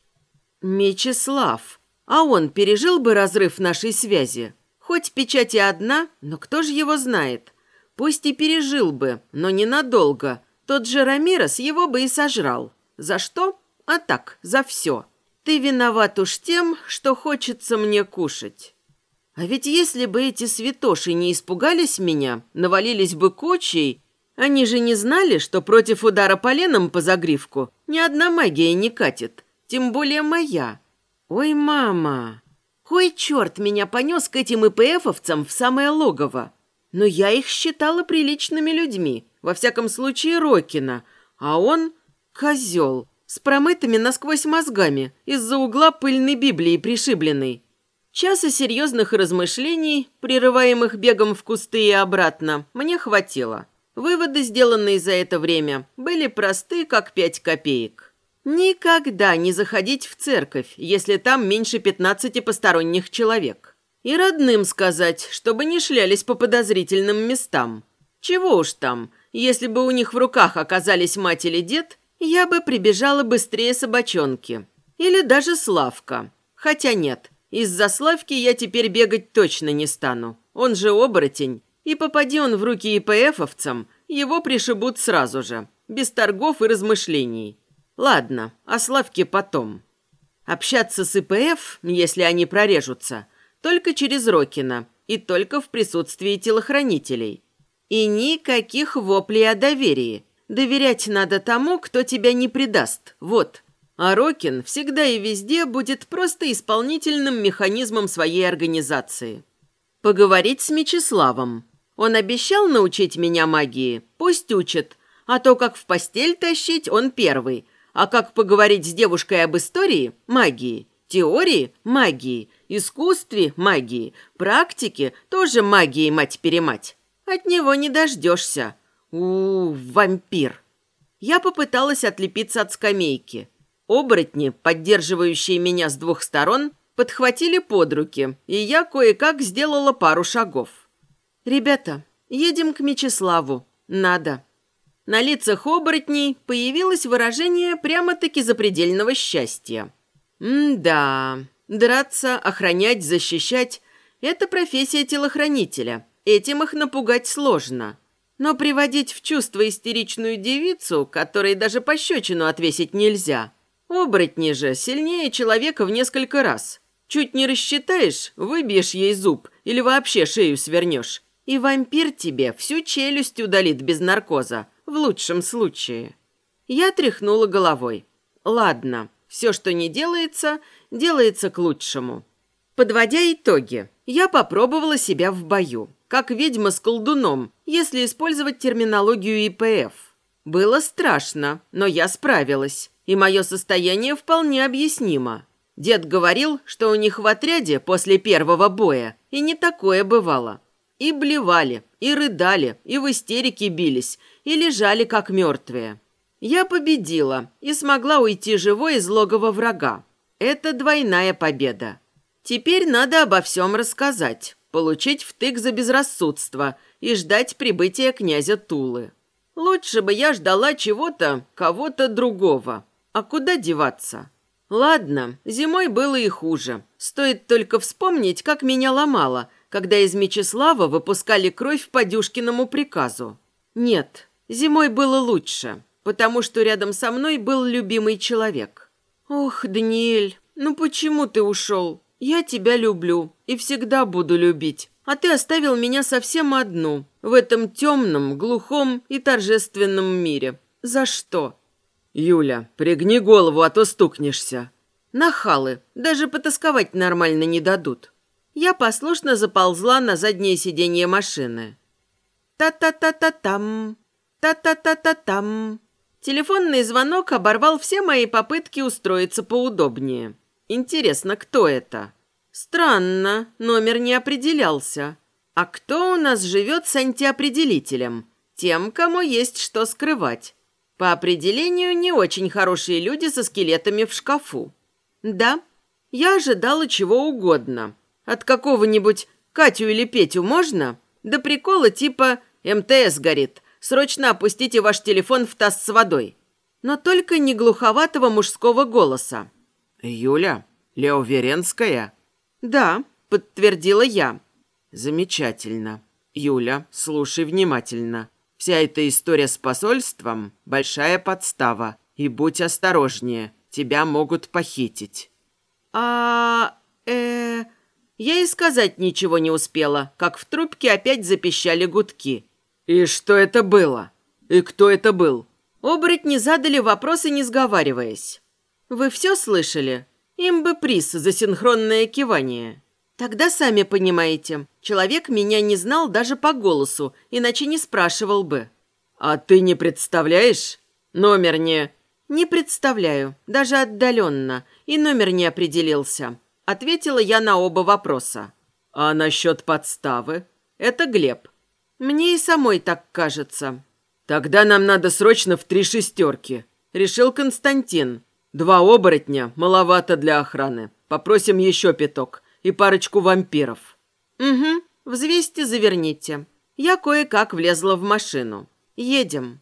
Мечислав. А он пережил бы разрыв нашей связи? Хоть печать и одна, но кто же его знает? Пусть и пережил бы, но ненадолго. Тот же Рамирос его бы и сожрал. За что? А так, за все. Ты виноват уж тем, что хочется мне кушать. А ведь если бы эти святоши не испугались меня, навалились бы кучей, они же не знали, что против удара поленом по загривку ни одна магия не катит. Тем более моя. Ой, мама. Ой, черт, меня понес к этим ИПФовцам в самое логово. Но я их считала приличными людьми. Во всяком случае, Рокина. А он – козел. С промытыми насквозь мозгами, из-за угла пыльной Библии пришибленной. Часа серьезных размышлений, прерываемых бегом в кусты и обратно, мне хватило. Выводы, сделанные за это время, были просты, как пять копеек. Никогда не заходить в церковь, если там меньше пятнадцати посторонних человек. И родным сказать, чтобы не шлялись по подозрительным местам. Чего уж там, если бы у них в руках оказались мать или дед, я бы прибежала быстрее собачонки. Или даже Славка. Хотя нет, из-за Славки я теперь бегать точно не стану. Он же оборотень. И попади он в руки ИПФовцам, его пришибут сразу же, без торгов и размышлений. Ладно, о Славке потом. Общаться с ИПФ, если они прорежутся, только через Рокина и только в присутствии телохранителей. И никаких воплей о доверии. Доверять надо тому, кто тебя не предаст. Вот. А Рокин всегда и везде будет просто исполнительным механизмом своей организации. Поговорить с Мечиславом. Он обещал научить меня магии? Пусть учит. А то, как в постель тащить, он первый – а как поговорить с девушкой об истории – магии, теории – магии, искусстве – магии, практике – тоже магии, мать-перемать. От него не дождешься. у, вампир. Я попыталась отлепиться от скамейки. Оборотни, поддерживающие меня с двух сторон, подхватили под руки, и я кое-как сделала пару шагов. «Ребята, едем к Мечиславу. Надо». На лицах оборотней появилось выражение прямо-таки запредельного счастья. М-да, драться, охранять, защищать Это профессия телохранителя. Этим их напугать сложно. Но приводить в чувство истеричную девицу, которой даже пощечину отвесить нельзя. Оборотни же сильнее человека в несколько раз. Чуть не рассчитаешь, выбьешь ей зуб или вообще шею свернешь. И вампир тебе всю челюсть удалит без наркоза, в лучшем случае. Я тряхнула головой. Ладно, все, что не делается, делается к лучшему. Подводя итоги, я попробовала себя в бою, как ведьма с колдуном, если использовать терминологию ИПФ. Было страшно, но я справилась, и мое состояние вполне объяснимо. Дед говорил, что у них в отряде после первого боя и не такое бывало. И блевали, и рыдали, и в истерике бились, и лежали как мертвые. Я победила и смогла уйти живой из логова врага. Это двойная победа. Теперь надо обо всем рассказать, получить втык за безрассудство и ждать прибытия князя Тулы. Лучше бы я ждала чего-то, кого-то другого. А куда деваться? Ладно, зимой было и хуже. Стоит только вспомнить, как меня ломало, когда из Мечислава выпускали кровь по Дюшкиному приказу. Нет, зимой было лучше, потому что рядом со мной был любимый человек. Ох, Даниэль, ну почему ты ушел? Я тебя люблю и всегда буду любить. А ты оставил меня совсем одну в этом темном, глухом и торжественном мире. За что? «Юля, пригни голову, а то стукнешься». Нахалы, даже потасковать нормально не дадут. Я послушно заползла на заднее сиденье машины. Та-та-та-та-там, та-та-та-та-там. Телефонный звонок оборвал все мои попытки устроиться поудобнее. Интересно, кто это? Странно, номер не определялся. А кто у нас живет с антиопределителем? Тем, кому есть что скрывать. По определению, не очень хорошие люди со скелетами в шкафу. Да, я ожидала чего угодно. От какого-нибудь Катю или Петю можно? Да прикола типа «МТС горит, срочно опустите ваш телефон в таз с водой». Но только не глуховатого мужского голоса. «Юля, Лео Веренская?» «Да», — подтвердила я. «Замечательно. Юля, слушай внимательно. Вся эта история с посольством – большая подстава. И будь осторожнее, тебя могут похитить». «А... э...» Я и сказать ничего не успела, как в трубке опять запищали гудки. «И что это было? И кто это был?» Оборотни задали вопросы, не сговариваясь. «Вы все слышали? Им бы приз за синхронное кивание». Тогда сами понимаете, человек меня не знал даже по голосу, иначе не спрашивал бы. А ты не представляешь? Номер не... Не представляю, даже отдаленно, и номер не определился. Ответила я на оба вопроса. А насчет подставы? Это Глеб. Мне и самой так кажется. Тогда нам надо срочно в три шестерки. Решил Константин. Два оборотня маловато для охраны. Попросим еще пяток и парочку вампиров». «Угу, взвесьте, заверните. Я кое-как влезла в машину. Едем».